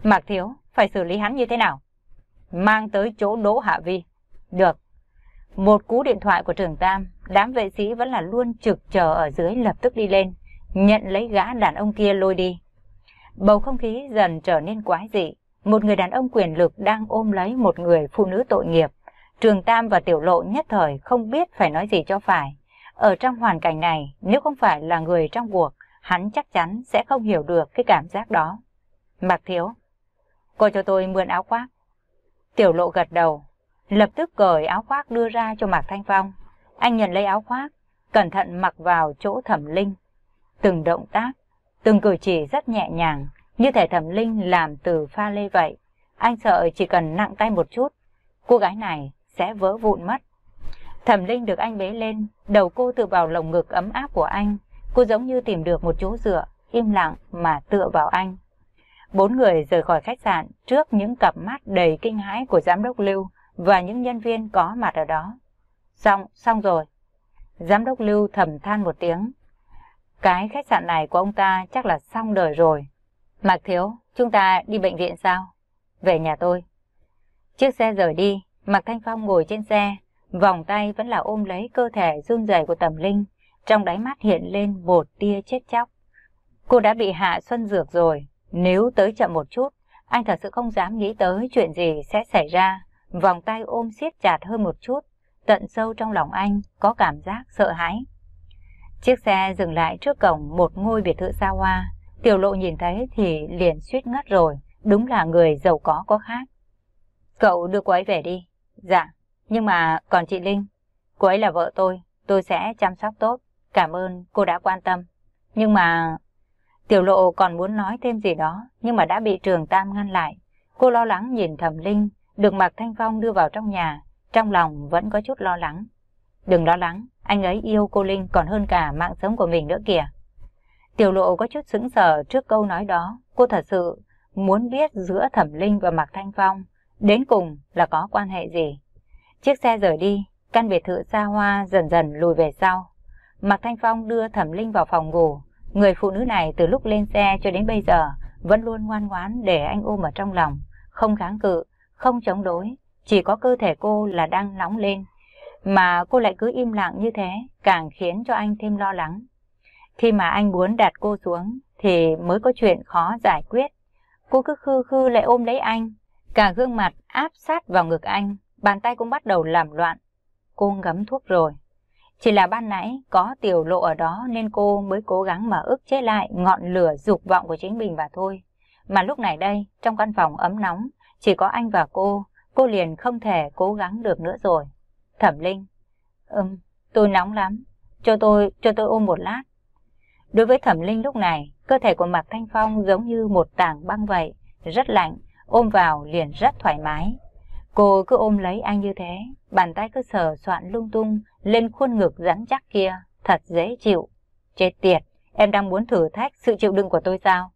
Mạc Thiếu, phải xử lý hắn như thế nào? Mang tới chỗ Đỗ Hạ Vi. Được. Một cú điện thoại của trường Tam, đám vệ sĩ vẫn là luôn trực chờ ở dưới lập tức đi lên, nhận lấy gã đàn ông kia lôi đi. Bầu không khí dần trở nên quái dị. Một người đàn ông quyền lực đang ôm lấy một người phụ nữ tội nghiệp. Trường Tam và Tiểu Lộ nhất thời không biết phải nói gì cho phải. Ở trong hoàn cảnh này, nếu không phải là người trong cuộc, hắn chắc chắn sẽ không hiểu được cái cảm giác đó. Mạc Thiếu, cô cho tôi mượn áo khoác. Tiểu Lộ gật đầu, lập tức cởi áo khoác đưa ra cho Mạc Thanh Phong. Anh nhận lấy áo khoác, cẩn thận mặc vào chỗ thẩm linh. Từng động tác, từng cử chỉ rất nhẹ nhàng, như thể thẩm linh làm từ pha lê vậy. Anh sợ chỉ cần nặng tay một chút, cô gái này sẽ vỡ vụn mất. Thẩm linh được anh bế lên, đầu cô tựa vào lồng ngực ấm áp của anh. Cô giống như tìm được một chỗ dựa, im lặng mà tựa vào anh. Bốn người rời khỏi khách sạn trước những cặp mắt đầy kinh hãi của giám đốc Lưu và những nhân viên có mặt ở đó. Xong, xong rồi. Giám đốc Lưu thầm than một tiếng. Cái khách sạn này của ông ta chắc là xong đời rồi. Mạc Thiếu, chúng ta đi bệnh viện sao? Về nhà tôi. Chiếc xe rời đi, Mạc Thanh Phong ngồi trên xe, vòng tay vẫn là ôm lấy cơ thể run rẩy của Tầm Linh, trong đáy mắt hiện lên một tia chết chóc. Cô đã bị hạ xuân dược rồi, nếu tới chậm một chút, Anh thật sự không dám nghĩ tới chuyện gì sẽ xảy ra. Vòng tay ôm siết chặt hơn một chút, tận sâu trong lòng anh có cảm giác sợ hãi. Chiếc xe dừng lại trước cổng một ngôi biệt thự xa hoa. Tiểu lộ nhìn thấy thì liền suýt ngất rồi, đúng là người giàu có có khác. Cậu đưa cô ấy về đi. Dạ, nhưng mà còn chị Linh, cô ấy là vợ tôi, tôi sẽ chăm sóc tốt. Cảm ơn cô đã quan tâm. Nhưng mà... Tiểu lộ còn muốn nói thêm gì đó, nhưng mà đã bị trường tam ngăn lại. Cô lo lắng nhìn thẩm Linh, được Mạc Thanh Phong đưa vào trong nhà, trong lòng vẫn có chút lo lắng. Đừng lo lắng, anh ấy yêu cô Linh còn hơn cả mạng sống của mình nữa kìa. Tiểu lộ có chút sững sờ trước câu nói đó, cô thật sự muốn biết giữa Thẩm Linh và Mạc Thanh Phong đến cùng là có quan hệ gì. Chiếc xe rời đi, căn biệt thự xa hoa dần dần lùi về sau. Mạc Thanh Phong đưa Thẩm Linh vào phòng ngủ. Người phụ nữ này từ lúc lên xe cho đến bây giờ vẫn luôn ngoan ngoãn để anh ôm ở trong lòng, không kháng cự, không chống đối, chỉ có cơ thể cô là đang nóng lên. Mà cô lại cứ im lặng như thế, càng khiến cho anh thêm lo lắng. Khi mà anh muốn đặt cô xuống, thì mới có chuyện khó giải quyết. Cô cứ khư khư lại ôm lấy anh, cả gương mặt áp sát vào ngực anh, bàn tay cũng bắt đầu làm loạn. Cô ngấm thuốc rồi. Chỉ là ban nãy có tiểu lộ ở đó nên cô mới cố gắng mà ức chế lại ngọn lửa dục vọng của chính mình và thôi. Mà lúc này đây, trong căn phòng ấm nóng, chỉ có anh và cô, cô liền không thể cố gắng được nữa rồi. Thẩm Linh, ừm, tôi nóng lắm, cho tôi, cho tôi ôm một lát. Đối với Thẩm Linh lúc này, cơ thể của Mạc Thanh Phong giống như một tảng băng vậy, rất lạnh, ôm vào liền rất thoải mái. Cô cứ ôm lấy anh như thế, bàn tay cứ sờ soạn lung tung lên khuôn ngực rắn chắc kia, thật dễ chịu. Chết tiệt, em đang muốn thử thách sự chịu đựng của tôi sao?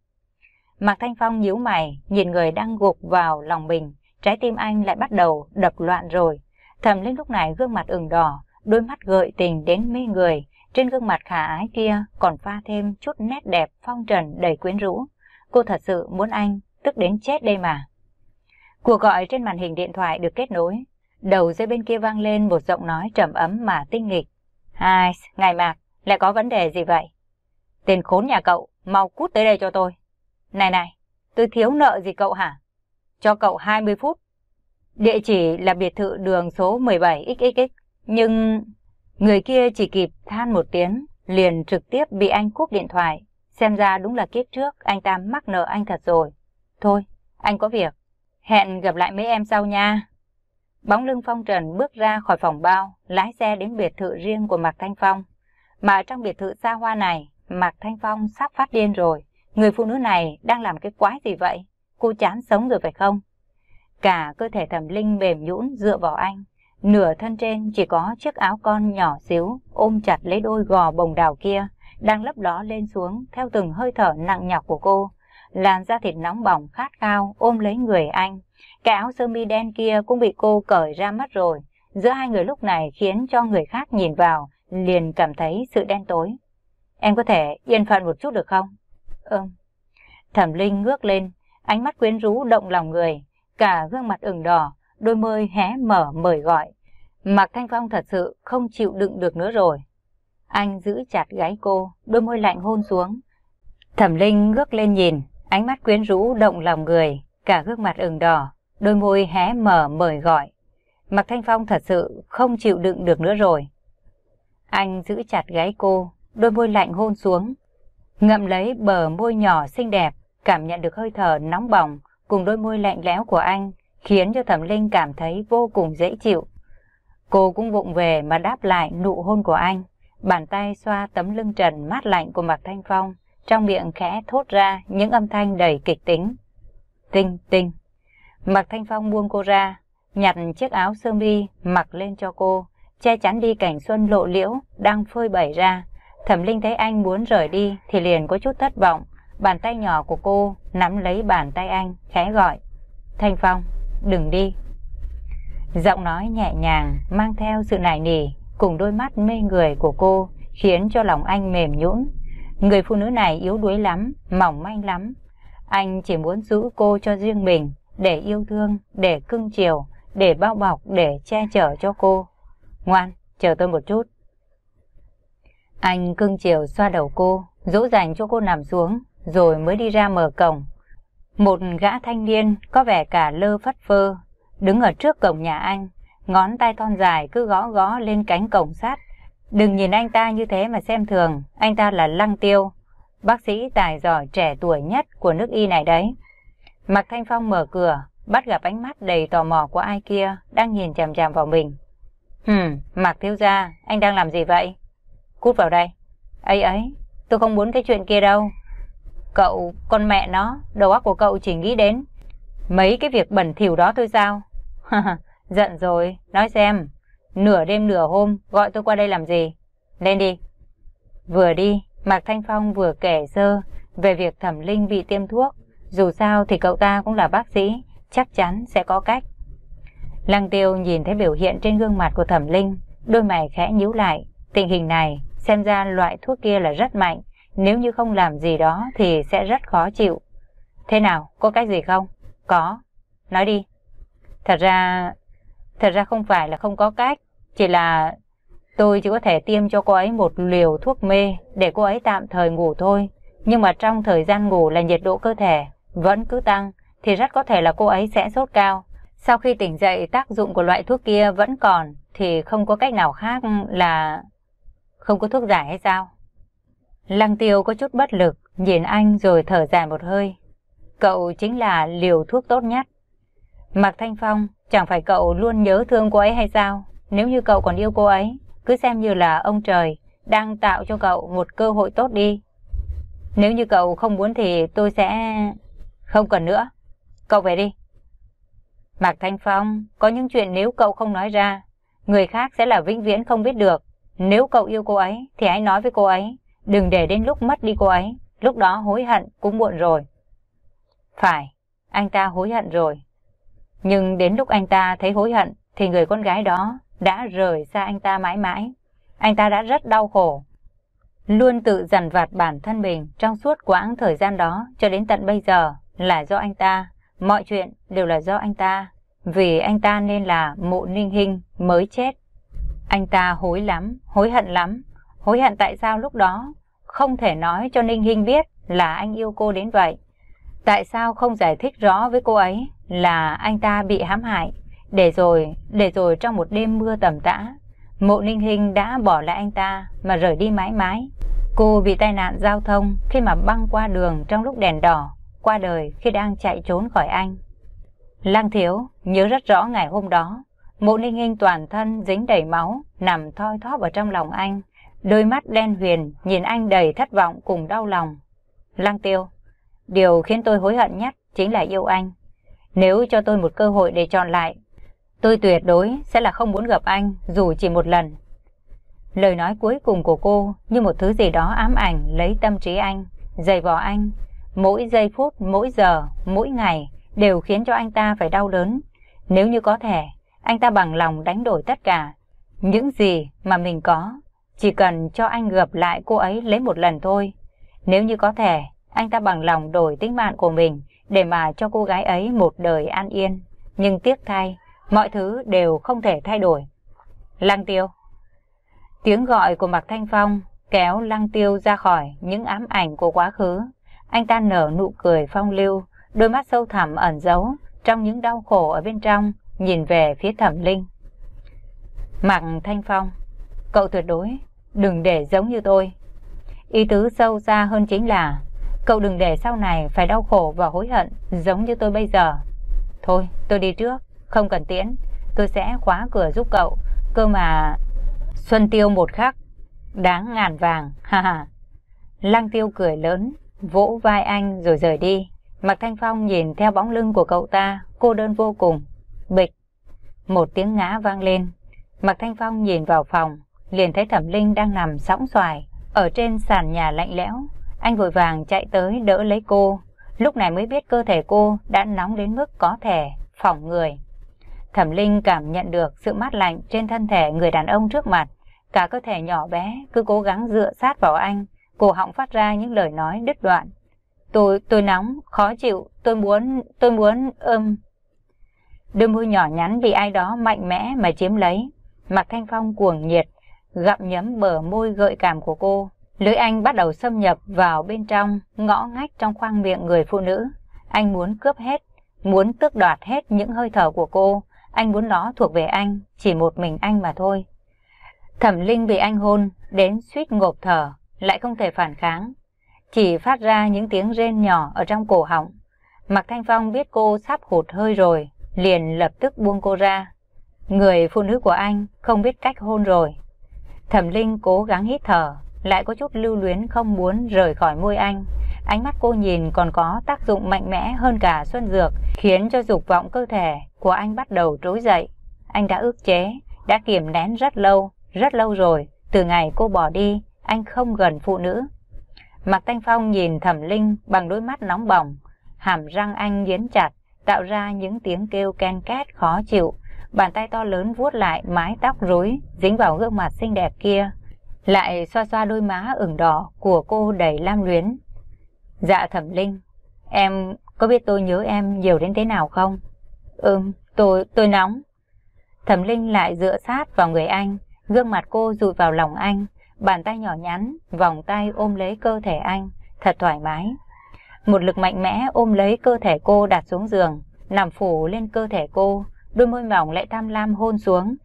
Mạc Thanh Phong nhíu mày, nhìn người đang gục vào lòng mình, trái tim anh lại bắt đầu đập loạn rồi. Thẩm Linh lúc này gương mặt ửng đỏ, đôi mắt gợi tình đến mê người, trên gương mặt khả ái kia còn pha thêm chút nét đẹp phong trần đầy quyến rũ. Cô thật sự muốn anh, tức đến chết đây mà. Cuộc gọi trên màn hình điện thoại được kết nối. Đầu dây bên kia vang lên một giọng nói trầm ấm mà tinh nghịch. Hai, ngài Mạc, lại có vấn đề gì vậy? Tên khốn nhà cậu, mau cút tới đây cho tôi. Này này, tôi thiếu nợ gì cậu hả? Cho cậu 20 phút. Địa chỉ là biệt thự đường số 17XXX. Nhưng người kia chỉ kịp than một tiếng, liền trực tiếp bị anh cúp điện thoại. Xem ra đúng là kiếp trước anh ta mắc nợ anh thật rồi. Thôi, anh có việc. Hẹn gặp lại mấy em sau nha. Bóng lưng Phong Trần bước ra khỏi phòng bao, lái xe đến biệt thự riêng của Mạc Thanh Phong. Mà trong biệt thự xa hoa này, Mạc Thanh Phong sắp phát điên rồi. Người phụ nữ này đang làm cái quái gì vậy? Cô chán sống rồi phải không? Cả cơ thể thẩm linh mềm nhũn dựa vào anh. Nửa thân trên chỉ có chiếc áo con nhỏ xíu ôm chặt lấy đôi gò bồng đào kia, đang lấp ló lên xuống theo từng hơi thở nặng nhọc của cô. Làn da thịt nóng bỏng khát khao ôm lấy người anh. Cái áo sơ mi đen kia cũng bị cô cởi ra mất rồi. Giữa hai người lúc này khiến cho người khác nhìn vào liền cảm thấy sự đen tối. Em có thể yên phận một chút được không? Ừm. Thẩm Linh ngước lên, ánh mắt quyến rũ động lòng người, cả gương mặt ửng đỏ, đôi môi hé mở mời gọi. Mạc Thanh Phong thật sự không chịu đựng được nữa rồi. Anh giữ chặt gáy cô, đôi môi lạnh hôn xuống. Thẩm Linh ngước lên nhìn, ánh mắt quyến rũ động lòng người, cả gương mặt ửng đỏ, đôi môi hé mở mời gọi. Mạc Thanh Phong thật sự không chịu đựng được nữa rồi. Anh giữ chặt gáy cô, đôi môi lạnh hôn xuống, ngậm lấy bờ môi nhỏ xinh đẹp, cảm nhận được hơi thở nóng bỏng cùng đôi môi lạnh lẽo của anh, khiến cho Thẩm Linh cảm thấy vô cùng dễ chịu. Cô cũng vụng về mà đáp lại nụ hôn của anh, bàn tay xoa tấm lưng trần mát lạnh của Mạc Thanh Phong, trong miệng khẽ thốt ra những âm thanh đầy kịch tính. Tinh tinh. Mạc Thanh Phong buông cô ra, nhặt chiếc áo sơ mi mặc lên cho cô, che chắn đi cảnh xuân lộ liễu đang phơi bày ra. Thẩm Linh thấy anh muốn rời đi thì liền có chút thất vọng. Bàn tay nhỏ của cô nắm lấy bàn tay anh, khẽ gọi. Thanh Phong, đừng đi. Giọng nói nhẹ nhàng, mang theo sự nài nỉ, cùng đôi mắt mê người của cô, khiến cho lòng anh mềm nhũn. Người phụ nữ này yếu đuối lắm, mỏng manh lắm. Anh chỉ muốn giữ cô cho riêng mình, để yêu thương, để cưng chiều, để bao bọc, để che chở cho cô. Ngoan, chờ tôi một chút. Anh cưng chiều xoa đầu cô, dỗ dành cho cô nằm xuống, rồi mới đi ra mở cổng. Một gã thanh niên có vẻ cả lơ phất phơ, đứng ở trước cổng nhà anh, ngón tay thon dài cứ gõ gõ lên cánh cổng sắt. Đừng nhìn anh ta như thế mà xem thường, anh ta là Lăng Tiêu, bác sĩ tài giỏi trẻ tuổi nhất của nước y này đấy. Mạc Thanh Phong mở cửa, bắt gặp ánh mắt đầy tò mò của ai kia đang nhìn chằm chằm vào mình. Hừm, Mạc Thiếu Gia, anh đang làm gì vậy? Cút vào đây. ấy ấy, tôi không muốn cái chuyện kia đâu. Cậu, con mẹ nó, đầu óc của cậu chỉ nghĩ đến mấy cái việc bẩn thỉu đó thôi sao? Giận rồi, nói xem, nửa đêm nửa hôm gọi tôi qua đây làm gì? Lên đi. Vừa đi, Mạc Thanh Phong vừa kể sơ về việc Thẩm Linh bị tiêm thuốc. Dù sao thì cậu ta cũng là bác sĩ, chắc chắn sẽ có cách. Lăng Tiêu nhìn thấy biểu hiện trên gương mặt của Thẩm Linh, đôi mày khẽ nhíu lại. Tình hình này, xem ra loại thuốc kia là rất mạnh, nếu như không làm gì đó thì sẽ rất khó chịu. Thế nào, có cách gì không? Có. Nói đi. Thật ra, thật ra không phải là không có cách, chỉ là tôi chỉ có thể tiêm cho cô ấy một liều thuốc mê để cô ấy tạm thời ngủ thôi. Nhưng mà trong thời gian ngủ là nhiệt độ cơ thể vẫn cứ tăng, thì rất có thể là cô ấy sẽ sốt cao. Sau khi tỉnh dậy tác dụng của loại thuốc kia vẫn còn thì không có cách nào khác là không có thuốc giải hay sao? Lăng tiêu có chút bất lực, nhìn anh rồi thở dài một hơi. Cậu chính là liều thuốc tốt nhất. Mạc Thanh Phong, chẳng phải cậu luôn nhớ thương cô ấy hay sao? Nếu như cậu còn yêu cô ấy, cứ xem như là ông trời đang tạo cho cậu một cơ hội tốt đi. Nếu như cậu không muốn thì tôi sẽ... Không cần nữa. Cậu về đi. Mạc Thanh Phong, có những chuyện nếu cậu không nói ra, người khác sẽ là vĩnh viễn không biết được. Nếu cậu yêu cô ấy, thì hãy nói với cô ấy. Đừng để đến lúc mất đi cô ấy. Lúc đó hối hận cũng muộn rồi. Phải, anh ta hối hận rồi. Nhưng đến lúc anh ta thấy hối hận, thì người con gái đó đã rời xa anh ta mãi mãi. Anh ta đã rất đau khổ. Luôn tự dằn vặt bản thân mình trong suốt quãng thời gian đó cho đến tận bây giờ là do anh ta. Mọi chuyện đều là do anh ta. Vì anh ta nên là mộ ninh hình mới chết. Anh ta hối lắm, hối hận lắm. Hối hận tại sao lúc đó không thể nói cho Ninh Hinh biết là anh yêu cô đến vậy. Tại sao không giải thích rõ với cô ấy là anh ta bị hãm hại, để rồi, để rồi trong một đêm mưa tầm tã, Mộ Ninh Hinh đã bỏ lại anh ta mà rời đi mãi mãi. Cô bị tai nạn giao thông khi mà băng qua đường trong lúc đèn đỏ, qua đời khi đang chạy trốn khỏi anh. Lăng Thiếu nhớ rất rõ ngày hôm đó, Mộ Ninh Hinh toàn thân dính đầy máu, nằm thoi thóp ở trong lòng anh. Đôi mắt đen huyền nhìn anh đầy thất vọng cùng đau lòng. Lăng Tiêu, điều khiến tôi hối hận nhất chính là yêu anh. Nếu cho tôi một cơ hội để chọn lại, tôi tuyệt đối sẽ là không muốn gặp anh dù chỉ một lần. Lời nói cuối cùng của cô như một thứ gì đó ám ảnh lấy tâm trí anh, dày vò anh. Mỗi giây phút, mỗi giờ, mỗi ngày đều khiến cho anh ta phải đau đớn. Nếu như có thể, anh ta bằng lòng đánh đổi tất cả. Những gì mà mình có, chỉ cần cho anh gặp lại cô ấy lấy một lần thôi. Nếu như có thể, anh ta bằng lòng đổi tính mạng của mình để mà cho cô gái ấy một đời an yên. Nhưng tiếc thay, mọi thứ đều không thể thay đổi. Lăng tiêu Tiếng gọi của Mạc Thanh Phong kéo Lăng tiêu ra khỏi những ám ảnh của quá khứ. Anh ta nở nụ cười phong lưu, đôi mắt sâu thẳm ẩn giấu trong những đau khổ ở bên trong, nhìn về phía thẩm linh. Mạc Thanh Phong, cậu tuyệt đối đừng để giống như tôi. Ý tứ sâu xa hơn chính là cậu đừng để sau này phải đau khổ và hối hận giống như tôi bây giờ. Thôi, tôi đi trước, không cần tiễn, tôi sẽ khóa cửa giúp cậu, cơ mà... Xuân Tiêu một khắc, đáng ngàn vàng, ha ha. Lăng Tiêu cười lớn, vỗ vai anh rồi rời đi. Mạc Thanh Phong nhìn theo bóng lưng của cậu ta, cô đơn vô cùng. Bịch, một tiếng ngã vang lên. Mạc Thanh Phong nhìn vào phòng, liền thấy Thẩm Linh đang nằm sõng xoài ở trên sàn nhà lạnh lẽo. Anh vội vàng chạy tới đỡ lấy cô, lúc này mới biết cơ thể cô đã nóng đến mức có thể phỏng người. Thẩm Linh cảm nhận được sự mát lạnh trên thân thể người đàn ông trước mặt, cả cơ thể nhỏ bé cứ cố gắng dựa sát vào anh, cổ họng phát ra những lời nói đứt đoạn. Tôi, tôi nóng, khó chịu, tôi muốn, tôi muốn, ưm. Đôi môi nhỏ nhắn bị ai đó mạnh mẽ mà chiếm lấy. Mạc Thanh Phong cuồng nhiệt, gặm nhấm bờ môi gợi cảm của cô. Lưỡi anh bắt đầu xâm nhập vào bên trong, ngõ ngách trong khoang miệng người phụ nữ. Anh muốn cướp hết, muốn tước đoạt hết những hơi thở của cô. Anh muốn nó thuộc về anh, chỉ một mình anh mà thôi. Thẩm Linh bị anh hôn, đến suýt ngộp thở, lại không thể phản kháng. Chỉ phát ra những tiếng rên nhỏ ở trong cổ họng. Mạc Thanh Phong biết cô sắp hụt hơi rồi, liền lập tức buông cô ra. Người phụ nữ của anh không biết cách hôn rồi. Thẩm Linh cố gắng hít thở, lại có chút lưu luyến không muốn rời khỏi môi anh. Ánh mắt cô nhìn còn có tác dụng mạnh mẽ hơn cả xuân dược, khiến cho dục vọng cơ thể của anh bắt đầu trỗi dậy. Anh đã ước chế, đã kiềm nén rất lâu, rất lâu rồi, từ ngày cô bỏ đi, anh không gần phụ nữ. Mạc Thanh Phong nhìn Thẩm Linh bằng đôi mắt nóng bỏng, hàm răng anh nghiến chặt, tạo ra những tiếng kêu ken két khó chịu. Bàn tay to lớn vuốt lại mái tóc rối, dính vào gương mặt xinh đẹp kia. Lại xoa xoa đôi má ửng đỏ của cô đầy lam luyến. Dạ Thẩm Linh, em có biết tôi nhớ em nhiều đến thế nào không? Ừm, tôi, tôi nóng. Thẩm Linh lại dựa sát vào người anh, gương mặt cô rụi vào lòng anh, bàn tay nhỏ nhắn, vòng tay ôm lấy cơ thể anh, thật thoải mái. Một lực mạnh mẽ ôm lấy cơ thể cô đặt xuống giường, nằm phủ lên cơ thể cô, đôi môi mỏng lại tham lam hôn xuống,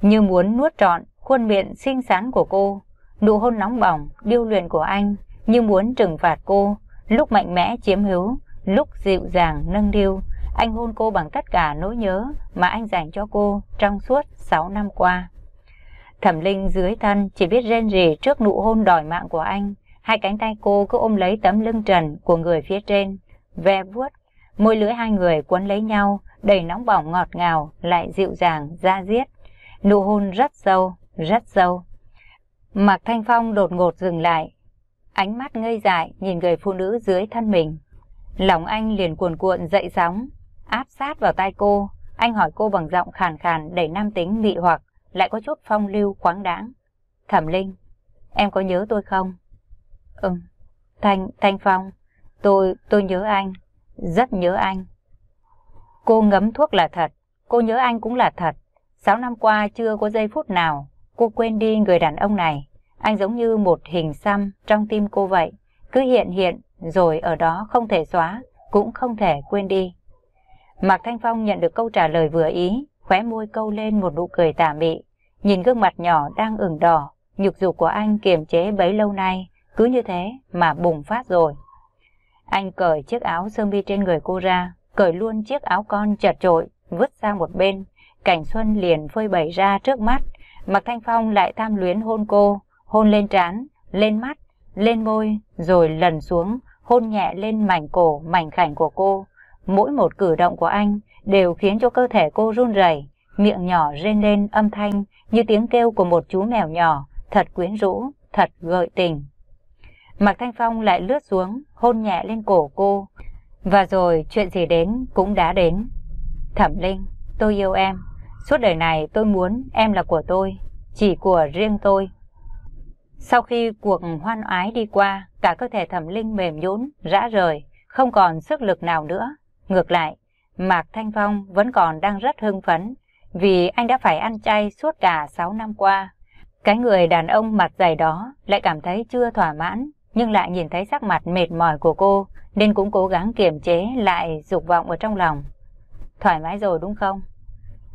như muốn nuốt trọn khuôn miệng xinh xắn của cô. Nụ hôn nóng bỏng, điêu luyện của anh, như muốn trừng phạt cô, lúc mạnh mẽ chiếm hữu, lúc dịu dàng nâng niu. Anh hôn cô bằng tất cả nỗi nhớ mà anh dành cho cô trong suốt 6 năm qua. Thẩm Linh dưới thân chỉ biết rên rỉ trước nụ hôn đòi mạng của anh. Hai cánh tay cô cứ ôm lấy tấm lưng trần của người phía trên, ve vuốt. Môi lưỡi hai người quấn lấy nhau, đầy nóng bỏng ngọt ngào, lại dịu dàng, da diết. Nụ hôn rất sâu, rất sâu. Mạc Thanh Phong đột ngột dừng lại. Ánh mắt ngây dại nhìn người phụ nữ dưới thân mình. Lòng anh liền cuồn cuộn dậy sóng, áp sát vào tai cô. Anh hỏi cô bằng giọng khàn khàn đầy nam tính mị hoặc lại có chút phong lưu khoáng đáng. Thẩm Linh, em có nhớ tôi không? Ừm, Thanh, Thanh Phong, tôi, tôi nhớ anh, rất nhớ anh. Cô ngấm thuốc là thật, cô nhớ anh cũng là thật. Sáu năm qua chưa có giây phút nào cô quên đi người đàn ông này. Anh giống như một hình xăm trong tim cô vậy, cứ hiện hiện rồi ở đó không thể xóa, cũng không thể quên đi. Mạc Thanh Phong nhận được câu trả lời vừa ý, khóe môi câu lên một nụ cười tà mị, nhìn gương mặt nhỏ đang ửng đỏ, nhục dục của anh kiềm chế bấy lâu nay, cứ như thế mà bùng phát rồi. Anh cởi chiếc áo sơ mi trên người cô ra, cởi luôn chiếc áo con chật trội, vứt sang một bên. Cảnh xuân liền phơi bày ra trước mắt, Mạc Thanh Phong lại tham luyến hôn cô, hôn lên trán, lên mắt, lên môi, rồi lần xuống, hôn nhẹ lên mảnh cổ, mảnh khảnh của cô. Mỗi một cử động của anh đều khiến cho cơ thể cô run rẩy, miệng nhỏ rên lên âm thanh như tiếng kêu của một chú mèo nhỏ, thật quyến rũ, thật gợi tình. Mạc Thanh Phong lại lướt xuống, hôn nhẹ lên cổ cô. Và rồi chuyện gì đến cũng đã đến. Thẩm Linh, tôi yêu em. Suốt đời này tôi muốn em là của tôi, chỉ của riêng tôi. Sau khi cuộc hoan ái đi qua, cả cơ thể Thẩm Linh mềm nhũn, rã rời, không còn sức lực nào nữa. Ngược lại, Mạc Thanh Phong vẫn còn đang rất hưng phấn, vì anh đã phải ăn chay suốt cả 6 năm qua. Cái người đàn ông mặt dày đó lại cảm thấy chưa thỏa mãn, nhưng lại nhìn thấy sắc mặt mệt mỏi của cô, nên cũng cố gắng kiềm chế lại dục vọng ở trong lòng. Thoải mái rồi đúng không?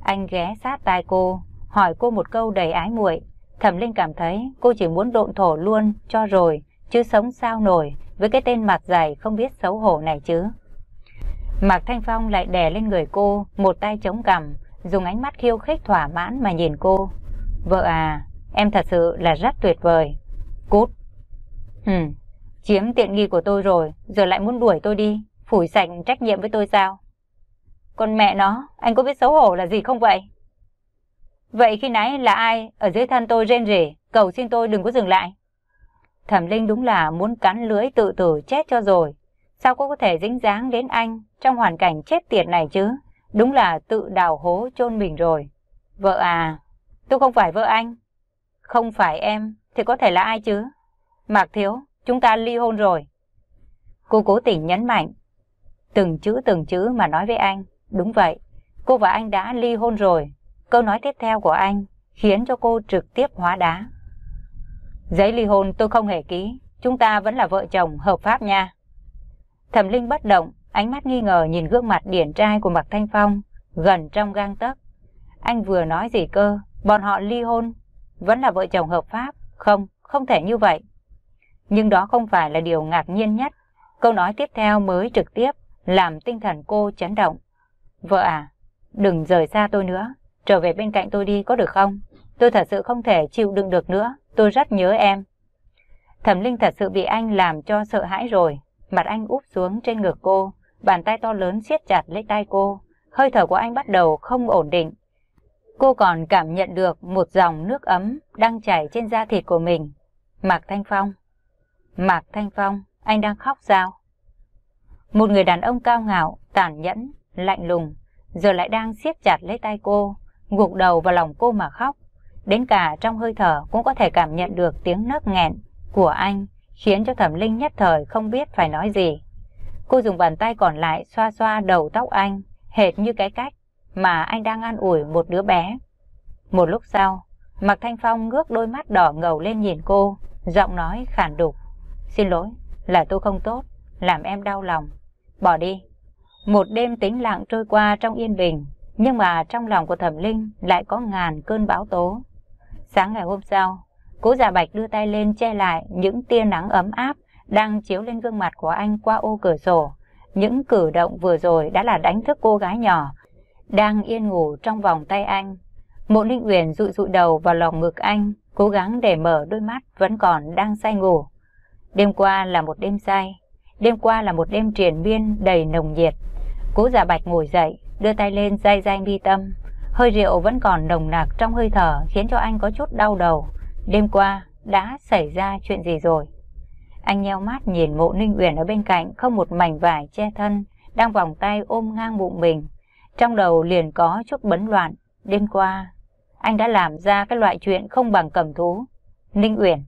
Anh ghé sát tai cô, hỏi cô một câu đầy ái muội. Thẩm Linh cảm thấy cô chỉ muốn độn thổ luôn cho rồi, chứ sống sao nổi với cái tên mặt dày không biết xấu hổ này chứ. Mạc Thanh Phong lại đè lên người cô, một tay chống cằm, dùng ánh mắt khiêu khích thỏa mãn mà nhìn cô. Vợ à, em thật sự là rất tuyệt vời. Cút hừ chiếm tiện nghi của tôi rồi, giờ lại muốn đuổi tôi đi, phủi sạch trách nhiệm với tôi sao? Con mẹ nó, anh có biết xấu hổ là gì không vậy? Vậy khi nãy là ai ở dưới thân tôi rên rỉ, cầu xin tôi đừng có dừng lại? Thẩm Linh đúng là muốn cắn lưới tự tử chết cho rồi. Sao cô có thể dính dáng đến anh trong hoàn cảnh chết tiệt này chứ? Đúng là tự đào hố chôn mình rồi. Vợ à, tôi không phải vợ anh. Không phải em, thì có thể là ai chứ? Mạc Thiếu, chúng ta ly hôn rồi. Cô cố tình nhấn mạnh. Từng chữ từng chữ mà nói với anh. Đúng vậy, cô và anh đã ly hôn rồi. Câu nói tiếp theo của anh khiến cho cô trực tiếp hóa đá. Giấy ly hôn tôi không hề ký, chúng ta vẫn là vợ chồng hợp pháp nha. Thẩm Linh bất động, ánh mắt nghi ngờ nhìn gương mặt điển trai của Mạc Thanh Phong, gần trong gang tấc. Anh vừa nói gì cơ, bọn họ ly hôn, vẫn là vợ chồng hợp pháp, không, không thể như vậy. Nhưng đó không phải là điều ngạc nhiên nhất, câu nói tiếp theo mới trực tiếp làm tinh thần cô chấn động. Vợ à, đừng rời xa tôi nữa, trở về bên cạnh tôi đi có được không? Tôi thật sự không thể chịu đựng được nữa, tôi rất nhớ em. Thẩm Linh thật sự bị anh làm cho sợ hãi rồi, mặt anh úp xuống trên ngực cô, bàn tay to lớn siết chặt lấy tay cô, hơi thở của anh bắt đầu không ổn định. Cô còn cảm nhận được một dòng nước ấm đang chảy trên da thịt của mình. Mạc Thanh Phong. Mạc Thanh Phong, anh đang khóc sao? Một người đàn ông cao ngạo, tàn nhẫn, lạnh lùng, giờ lại đang siết chặt lấy tay cô, gục đầu vào lòng cô mà khóc. Đến cả trong hơi thở cũng có thể cảm nhận được tiếng nấc nghẹn của anh, khiến cho thẩm linh nhất thời không biết phải nói gì. Cô dùng bàn tay còn lại xoa xoa đầu tóc anh, hệt như cái cách mà anh đang an ủi một đứa bé. Một lúc sau, Mạc Thanh Phong ngước đôi mắt đỏ ngầu lên nhìn cô, giọng nói khản đục. Xin lỗi, là tôi không tốt, làm em đau lòng. Bỏ đi. Một đêm tĩnh lặng trôi qua trong yên bình, nhưng mà trong lòng của thẩm linh lại có ngàn cơn bão tố. Sáng ngày hôm sau, cố già bạch đưa tay lên che lại những tia nắng ấm áp đang chiếu lên gương mặt của anh qua ô cửa sổ. Những cử động vừa rồi đã là đánh thức cô gái nhỏ, đang yên ngủ trong vòng tay anh. Mộ linh Uyển dụi dụi đầu vào lòng ngực anh, cố gắng để mở đôi mắt vẫn còn đang say ngủ. Đêm qua là một đêm say, đêm qua là một đêm triền miên đầy nồng nhiệt. Cố giả bạch ngồi dậy, đưa tay lên dai dai mi tâm. Hơi rượu vẫn còn nồng nặc trong hơi thở khiến cho anh có chút đau đầu. Đêm qua đã xảy ra chuyện gì rồi? Anh nheo mắt nhìn mộ ninh uyển ở bên cạnh không một mảnh vải che thân, đang vòng tay ôm ngang bụng mình. Trong đầu liền có chút bấn loạn. Đêm qua, anh đã làm ra cái loại chuyện không bằng cầm thú. Ninh Uyển.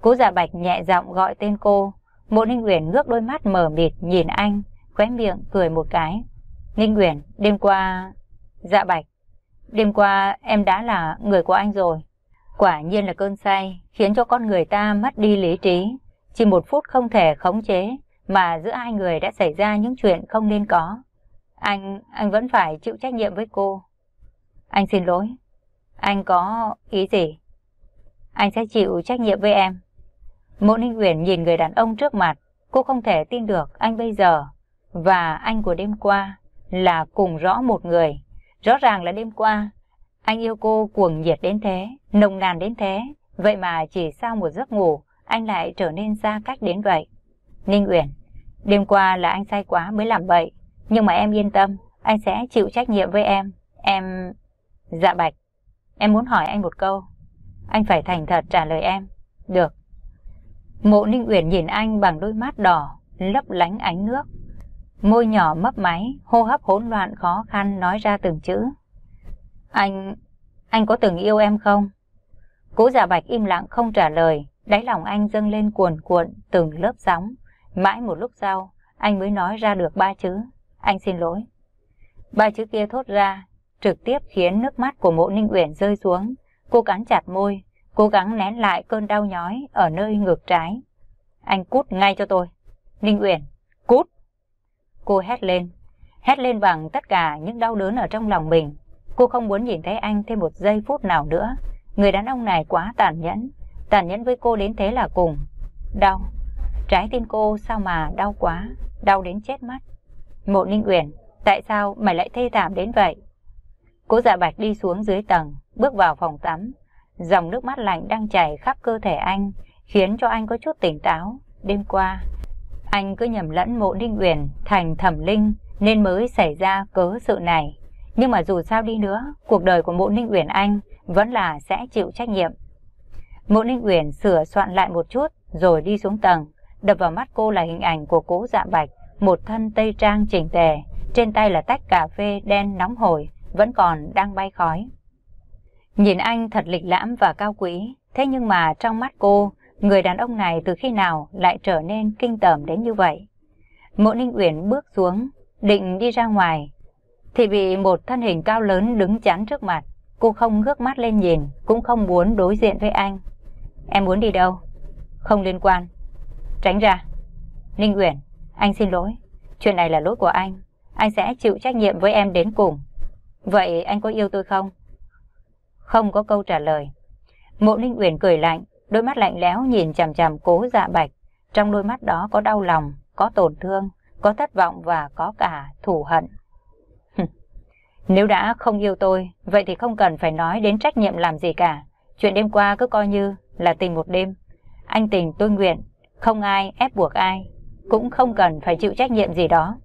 Cố giả bạch nhẹ giọng gọi tên cô. Mộ Ninh Uyển ngước đôi mắt mở mịt nhìn anh, khóe miệng cười một cái. Ninh Uyển, đêm qua... Dạ bạch, đêm qua em đã là người của anh rồi. Quả nhiên là cơn say, khiến cho con người ta mất đi lý trí. Chỉ một phút không thể khống chế, mà giữa hai người đã xảy ra những chuyện không nên có. Anh, anh vẫn phải chịu trách nhiệm với cô. Anh xin lỗi. Anh có ý gì? Anh sẽ chịu trách nhiệm với em. Mộ Ninh Uyển nhìn người đàn ông trước mặt, cô không thể tin được anh bây giờ và anh của đêm qua là cùng rõ một người. Rõ ràng là đêm qua, anh yêu cô cuồng nhiệt đến thế, nồng nàn đến thế, vậy mà chỉ sau một giấc ngủ, anh lại trở nên xa cách đến vậy. Ninh Uyển, đêm qua là anh say quá mới làm vậy, nhưng mà em yên tâm, anh sẽ chịu trách nhiệm với em. Em... Dạ Bạch, em muốn hỏi anh một câu. Anh phải thành thật trả lời em. Được. Mộ Ninh Uyển nhìn anh bằng đôi mắt đỏ, lấp lánh ánh nước. Môi nhỏ mấp máy, hô hấp hỗn loạn khó khăn nói ra từng chữ. Anh... anh có từng yêu em không? Cố giả bạch im lặng không trả lời, đáy lòng anh dâng lên cuồn cuộn từng lớp sóng. Mãi một lúc sau, anh mới nói ra được ba chữ. Anh xin lỗi. Ba chữ kia thốt ra, trực tiếp khiến nước mắt của mộ ninh uyển rơi xuống. Cô cắn chặt môi, cố gắng nén lại cơn đau nhói ở nơi ngược trái. Anh cút ngay cho tôi. Ninh Uyển, cút. Cô hét lên, hét lên bằng tất cả những đau đớn ở trong lòng mình. Cô không muốn nhìn thấy anh thêm một giây phút nào nữa. Người đàn ông này quá tàn nhẫn, tàn nhẫn với cô đến thế là cùng. Đau, trái tim cô sao mà đau quá, đau đến chết mắt Mộ Ninh Uyển, tại sao mày lại thê thảm đến vậy? Cố dạ bạch đi xuống dưới tầng, bước vào phòng tắm. Dòng nước mắt lạnh đang chảy khắp cơ thể anh, khiến cho anh có chút tỉnh táo. Đêm qua, anh cứ nhầm lẫn mộ Ninh Uyển thành thẩm linh nên mới xảy ra cớ sự này. Nhưng mà dù sao đi nữa, cuộc đời của mộ Ninh Uyển anh vẫn là sẽ chịu trách nhiệm. Mộ Ninh Uyển sửa soạn lại một chút rồi đi xuống tầng. Đập vào mắt cô là hình ảnh của cố dạ bạch, một thân tây trang chỉnh tề, trên tay là tách cà phê đen nóng hổi, vẫn còn đang bay khói. Nhìn anh thật lịch lãm và cao quý, thế nhưng mà trong mắt cô, người đàn ông này từ khi nào lại trở nên kinh tởm đến như vậy? Mộ Ninh Uyển bước xuống, định đi ra ngoài, thì bị một thân hình cao lớn đứng chắn trước mặt. Cô không ngước mắt lên nhìn, cũng không muốn đối diện với anh. Em muốn đi đâu? Không liên quan. Tránh ra. Ninh Uyển, anh xin lỗi. Chuyện này là lỗi của anh. Anh sẽ chịu trách nhiệm với em đến cùng. Vậy anh có yêu tôi không? Không có câu trả lời. Mộ Ninh Uyển cười lạnh, đôi mắt lạnh lẽo nhìn chằm chằm cố dạ bạch. Trong đôi mắt đó có đau lòng, có tổn thương, có thất vọng và có cả thù hận. Nếu đã không yêu tôi, vậy thì không cần phải nói đến trách nhiệm làm gì cả. Chuyện đêm qua cứ coi như là tình một đêm. Anh tình tôi nguyện, không ai ép buộc ai, cũng không cần phải chịu trách nhiệm gì đó.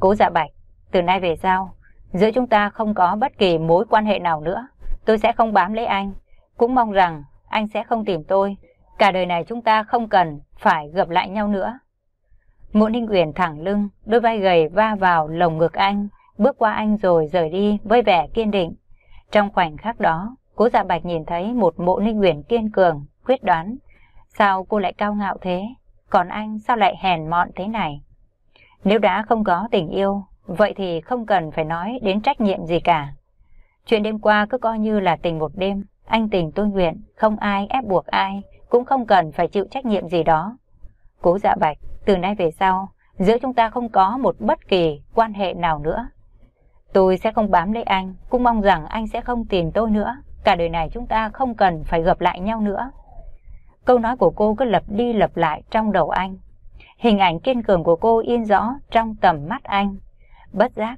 Cố dạ bạch, từ nay về sau, giữa chúng ta không có bất kỳ mối quan hệ nào nữa. Tôi sẽ không bám lấy anh, cũng mong rằng anh sẽ không tìm tôi. Cả đời này chúng ta không cần phải gặp lại nhau nữa. Mộ Ninh Uyển thẳng lưng, đôi vai gầy va vào lồng ngực anh, bước qua anh rồi rời đi với vẻ kiên định. Trong khoảnh khắc đó, cố dạ bạch nhìn thấy một mộ Ninh Uyển kiên cường, quyết đoán. Sao cô lại cao ngạo thế? Còn anh sao lại hèn mọn thế này? Nếu đã không có tình yêu, vậy thì không cần phải nói đến trách nhiệm gì cả. Chuyện đêm qua cứ coi như là tình một đêm, anh tình tôi nguyện, không ai ép buộc ai, cũng không cần phải chịu trách nhiệm gì đó. Cố dạ bạch, từ nay về sau, giữa chúng ta không có một bất kỳ quan hệ nào nữa. Tôi sẽ không bám lấy anh, cũng mong rằng anh sẽ không tìm tôi nữa. Cả đời này chúng ta không cần phải gặp lại nhau nữa. Câu nói của cô cứ lặp đi lặp lại trong đầu anh. Hình ảnh kiên cường của cô in rõ trong tầm mắt anh. Bất giác,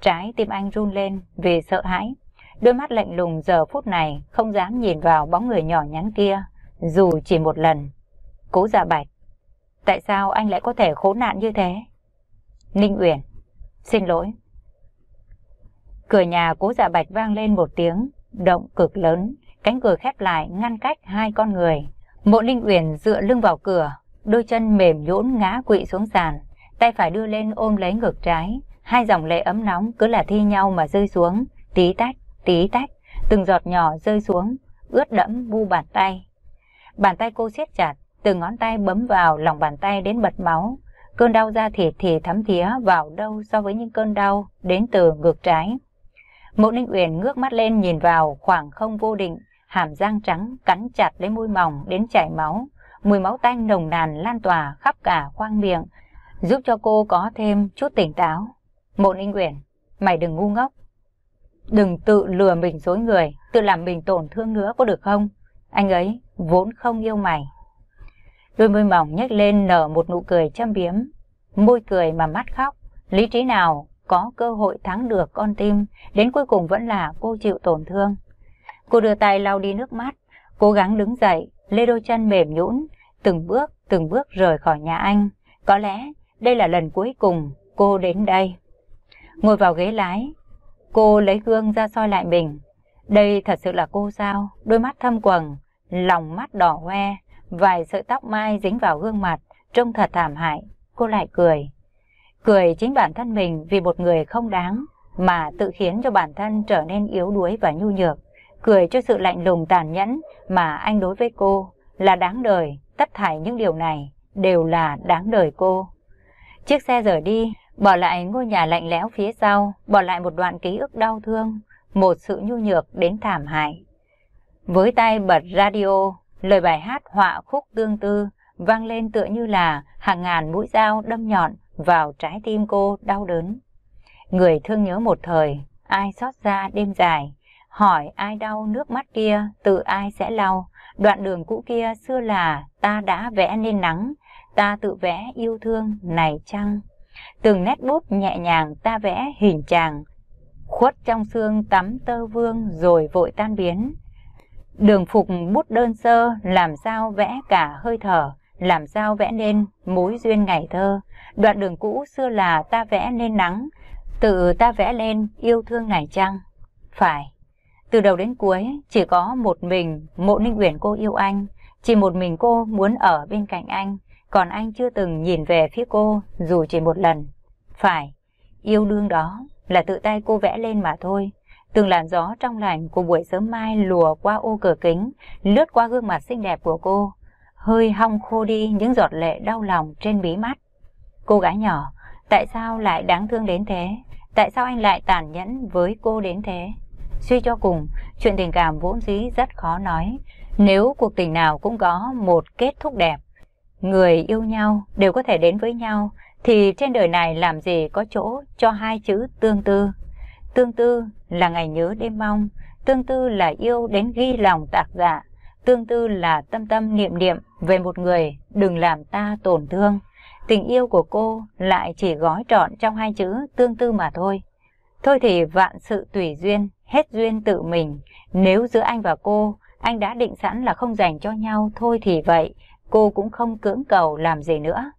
trái tim anh run lên vì sợ hãi. Đôi mắt lạnh lùng giờ phút này không dám nhìn vào bóng người nhỏ nhắn kia, dù chỉ một lần. Cố dạ bạch, tại sao anh lại có thể khốn nạn như thế? Ninh Uyển, xin lỗi. Cửa nhà cố dạ bạch vang lên một tiếng, động cực lớn, cánh cửa khép lại ngăn cách hai con người. Mộ Ninh Uyển dựa lưng vào cửa, đôi chân mềm nhũn ngã quỵ xuống sàn, tay phải đưa lên ôm lấy ngực trái, hai dòng lệ ấm nóng cứ là thi nhau mà rơi xuống, tí tách, tí tách, từng giọt nhỏ rơi xuống, ướt đẫm bu bàn tay. Bàn tay cô siết chặt, từng ngón tay bấm vào lòng bàn tay đến bật máu. Cơn đau da thịt thì thấm thía vào đâu so với những cơn đau đến từ ngược trái. Mộ Ninh Uyển ngước mắt lên nhìn vào khoảng không vô định, hàm răng trắng cắn chặt lấy môi mỏng đến chảy máu. Mùi máu tanh nồng nàn lan tỏa khắp cả khoang miệng, giúp cho cô có thêm chút tỉnh táo. Mộ Ninh Uyển, mày đừng ngu ngốc. Đừng tự lừa mình dối người, tự làm mình tổn thương nữa có được không? Anh ấy vốn không yêu mày. Đôi môi mỏng nhếch lên nở một nụ cười châm biếm, môi cười mà mắt khóc, lý trí nào có cơ hội thắng được con tim, đến cuối cùng vẫn là cô chịu tổn thương. Cô đưa tay lau đi nước mắt, cố gắng đứng dậy, lê đôi chân mềm nhũn, từng bước, từng bước rời khỏi nhà anh. Có lẽ đây là lần cuối cùng cô đến đây. Ngồi vào ghế lái, cô lấy gương ra soi lại mình. Đây thật sự là cô sao? Đôi mắt thâm quầng, lòng mắt đỏ hoe, vài sợi tóc mai dính vào gương mặt, trông thật thảm hại. Cô lại cười. Cười chính bản thân mình vì một người không đáng, mà tự khiến cho bản thân trở nên yếu đuối và nhu nhược. Cười cho sự lạnh lùng tàn nhẫn mà anh đối với cô là đáng đời, tất thảy những điều này đều là đáng đời cô. Chiếc xe rời đi, bỏ lại ngôi nhà lạnh lẽo phía sau, bỏ lại một đoạn ký ức đau thương, một sự nhu nhược đến thảm hại. Với tay bật radio, lời bài hát họa khúc tương tư vang lên tựa như là hàng ngàn mũi dao đâm nhọn vào trái tim cô đau đớn. Người thương nhớ một thời, ai xót ra đêm dài, hỏi ai đau nước mắt kia, tự ai sẽ lau. Đoạn đường cũ kia xưa là ta đã vẽ nên nắng, ta tự vẽ yêu thương này chăng? Từng nét bút nhẹ nhàng ta vẽ hình chàng, khuất trong xương tắm tơ vương rồi vội tan biến. Đường phục bút đơn sơ làm sao vẽ cả hơi thở, làm sao vẽ nên mối duyên ngày thơ. Đoạn đường cũ xưa là ta vẽ nên nắng, tự ta vẽ lên yêu thương này chăng? Phải, từ đầu đến cuối chỉ có một mình Mộ Ninh Uyển cô yêu anh, chỉ một mình cô muốn ở bên cạnh anh, còn anh chưa từng nhìn về phía cô dù chỉ một lần. Phải, yêu đương đó là tự tay cô vẽ lên mà thôi. Từng làn gió trong lành của buổi sớm mai lùa qua ô cửa kính, lướt qua gương mặt xinh đẹp của cô, hơi hong khô đi những giọt lệ đau lòng trên bí mắt. Cô gái nhỏ, tại sao lại đáng thương đến thế? Tại sao anh lại tàn nhẫn với cô đến thế? Suy cho cùng, chuyện tình cảm vốn dĩ rất khó nói. Nếu cuộc tình nào cũng có một kết thúc đẹp, người yêu nhau đều có thể đến với nhau, thì trên đời này làm gì có chỗ cho hai chữ tương tư. Tương tư là ngày nhớ đêm mong, tương tư là yêu đến ghi lòng tạc dạ, tương tư là tâm tâm niệm niệm về một người đừng làm ta tổn thương. Tình yêu của cô lại chỉ gói trọn trong hai chữ tương tư mà thôi. Thôi thì vạn sự tùy duyên, hết duyên tự mình. Nếu giữa anh và cô, anh đã định sẵn là không dành cho nhau, thôi thì vậy, cô cũng không cưỡng cầu làm gì nữa.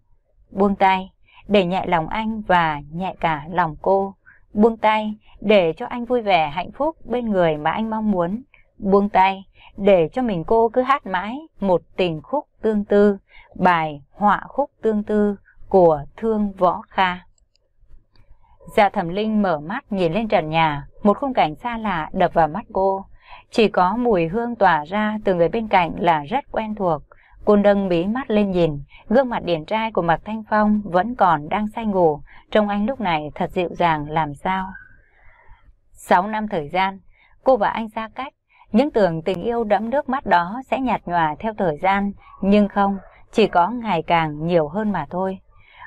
Buông tay, để nhẹ lòng anh và nhẹ cả lòng cô. Buông tay, để cho anh vui vẻ hạnh phúc bên người mà anh mong muốn. Buông tay, để cho mình cô cứ hát mãi một tình khúc tương tư, bài họa khúc tương tư của Thương Võ Kha. Dạ thẩm linh mở mắt nhìn lên trần nhà, một khung cảnh xa lạ đập vào mắt cô. Chỉ có mùi hương tỏa ra từ người bên cạnh là rất quen thuộc. Cô nâng bí mắt lên nhìn, gương mặt điển trai của Mạc Thanh Phong vẫn còn đang say ngủ, trông anh lúc này thật dịu dàng làm sao. Sáu năm thời gian, cô và anh xa cách, những tưởng tình yêu đẫm nước mắt đó sẽ nhạt nhòa theo thời gian, nhưng không, chỉ có ngày càng nhiều hơn mà thôi.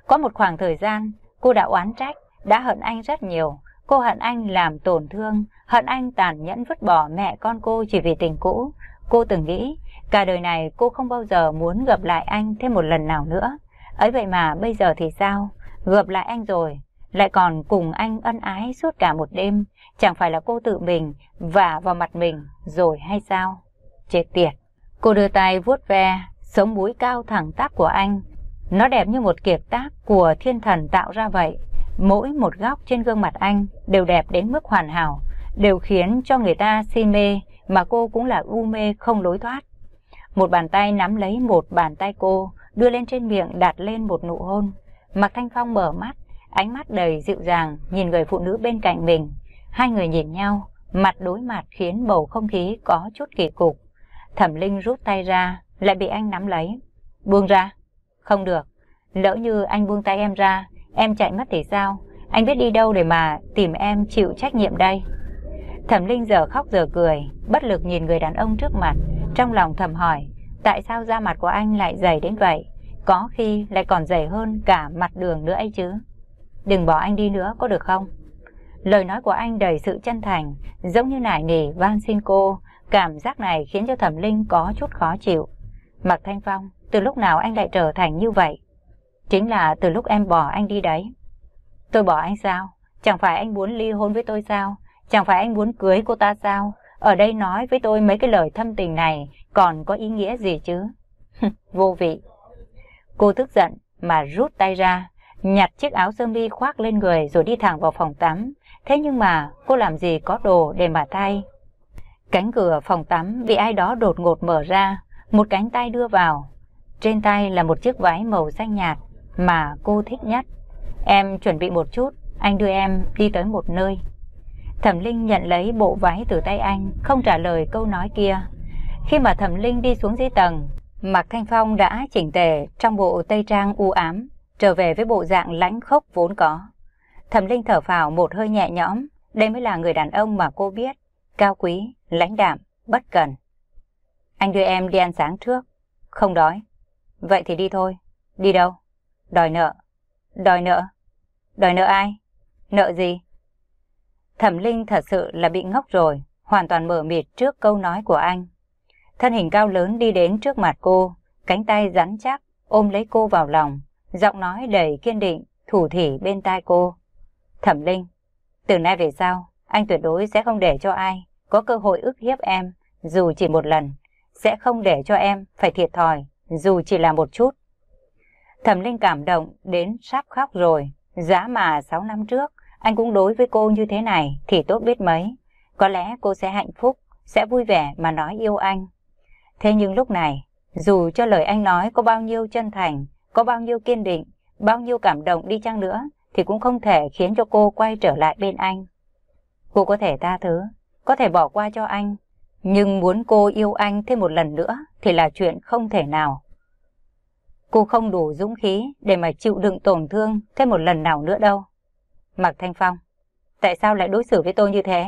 Có một khoảng thời gian, cô đã oán trách, đã hận anh rất nhiều. Cô hận anh làm tổn thương, hận anh tàn nhẫn vứt bỏ mẹ con cô chỉ vì tình cũ. Cô từng nghĩ, cả đời này cô không bao giờ muốn gặp lại anh thêm một lần nào nữa. Ấy vậy mà bây giờ thì sao? Gặp lại anh rồi, lại còn cùng anh ân ái suốt cả một đêm. Chẳng phải là cô tự mình vả vào mặt mình rồi hay sao? Chết tiệt! Cô đưa tay vuốt ve, sống mũi cao thẳng tắp của anh. Nó đẹp như một kiệt tác của thiên thần tạo ra vậy. Mỗi một góc trên gương mặt anh đều đẹp đến mức hoàn hảo, đều khiến cho người ta si mê, mà cô cũng là u mê không lối thoát. Một bàn tay nắm lấy một bàn tay cô, đưa lên trên miệng đặt lên một nụ hôn. Mạc Thanh Phong mở mắt, ánh mắt đầy dịu dàng nhìn người phụ nữ bên cạnh mình. Hai người nhìn nhau, mặt đối mặt khiến bầu không khí có chút kỳ cục. Thẩm Linh rút tay ra, lại bị anh nắm lấy. Buông ra. Không được. Lỡ như anh buông tay em ra, em chạy mất thì sao? Anh biết đi đâu để mà tìm em chịu trách nhiệm đây? Thẩm Linh giờ khóc giờ cười, bất lực nhìn người đàn ông trước mặt, trong lòng thầm hỏi, tại sao da mặt của anh lại dày đến vậy? Có khi lại còn dày hơn cả mặt đường nữa ấy chứ. Đừng bỏ anh đi nữa có được không? Lời nói của anh đầy sự chân thành, giống như nải nỉ van xin cô. Cảm giác này khiến cho Thẩm Linh có chút khó chịu. Mạc Thanh Phong, từ lúc nào anh lại trở thành như vậy? Chính là từ lúc em bỏ anh đi đấy. Tôi bỏ anh sao? Chẳng phải anh muốn ly hôn với tôi sao? Chẳng phải anh muốn cưới cô ta sao? Ở đây nói với tôi mấy cái lời thâm tình này còn có ý nghĩa gì chứ? Vô vị. Cô tức giận mà rút tay ra, nhặt chiếc áo sơ mi khoác lên người rồi đi thẳng vào phòng tắm. Thế nhưng mà cô làm gì có đồ để mà thay? Cánh cửa phòng tắm bị ai đó đột ngột mở ra, một cánh tay đưa vào. Trên tay là một chiếc váy màu xanh nhạt mà cô thích nhất. Em chuẩn bị một chút, anh đưa em đi tới một nơi. Thẩm Linh nhận lấy bộ váy từ tay anh, không trả lời câu nói kia. Khi mà Thẩm Linh đi xuống dưới tầng, Mạc Thanh Phong đã chỉnh tề trong bộ tây trang u ám, trở về với bộ dạng lãnh khốc vốn có. Thẩm Linh thở phào một hơi nhẹ nhõm, đây mới là người đàn ông mà cô biết, cao quý, lãnh đạm, bất cần. Anh đưa em đi ăn sáng trước, không đói. Vậy thì đi thôi. Đi đâu? Đòi nợ. Đòi nợ? Đòi nợ ai? Nợ gì? Thẩm Linh thật sự là bị ngốc rồi, hoàn toàn mở mịt trước câu nói của anh. Thân hình cao lớn đi đến trước mặt cô, cánh tay rắn chắc, ôm lấy cô vào lòng, giọng nói đầy kiên định, thủ thỉ bên tai cô. Thẩm Linh, từ nay về sau, anh tuyệt đối sẽ không để cho ai có cơ hội ức hiếp em, dù chỉ một lần, sẽ không để cho em phải thiệt thòi, dù chỉ là một chút. Thẩm Linh cảm động đến sắp khóc rồi, giá mà 6 năm trước, anh cũng đối với cô như thế này thì tốt biết mấy. Có lẽ cô sẽ hạnh phúc, sẽ vui vẻ mà nói yêu anh. Thế nhưng lúc này, dù cho lời anh nói có bao nhiêu chân thành, có bao nhiêu kiên định, bao nhiêu cảm động đi chăng nữa, thì cũng không thể khiến cho cô quay trở lại bên anh. Cô có thể tha thứ, có thể bỏ qua cho anh, nhưng muốn cô yêu anh thêm một lần nữa thì là chuyện không thể nào. Cô không đủ dũng khí để mà chịu đựng tổn thương thêm một lần nào nữa đâu. Mạc Thanh Phong, tại sao lại đối xử với tôi như thế?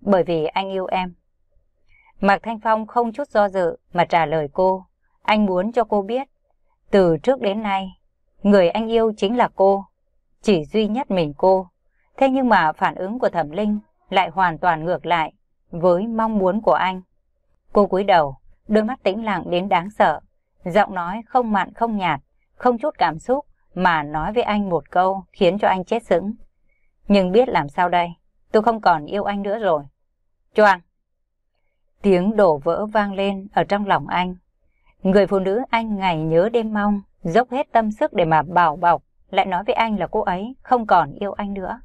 Bởi vì anh yêu em. Mạc Thanh Phong không chút do dự mà trả lời cô. Anh muốn cho cô biết, từ trước đến nay, Người anh yêu chính là cô, chỉ duy nhất mình cô. Thế nhưng mà phản ứng của Thẩm Linh lại hoàn toàn ngược lại với mong muốn của anh. Cô cúi đầu, đôi mắt tĩnh lặng đến đáng sợ, giọng nói không mặn không nhạt, không chút cảm xúc mà nói với anh một câu khiến cho anh chết sững. Nhưng biết làm sao đây, tôi không còn yêu anh nữa rồi. Choang! Tiếng đổ vỡ vang lên ở trong lòng anh. Người phụ nữ anh ngày nhớ đêm mong, dốc hết tâm sức để mà bảo bọc, lại nói với anh là cô ấy không còn yêu anh nữa.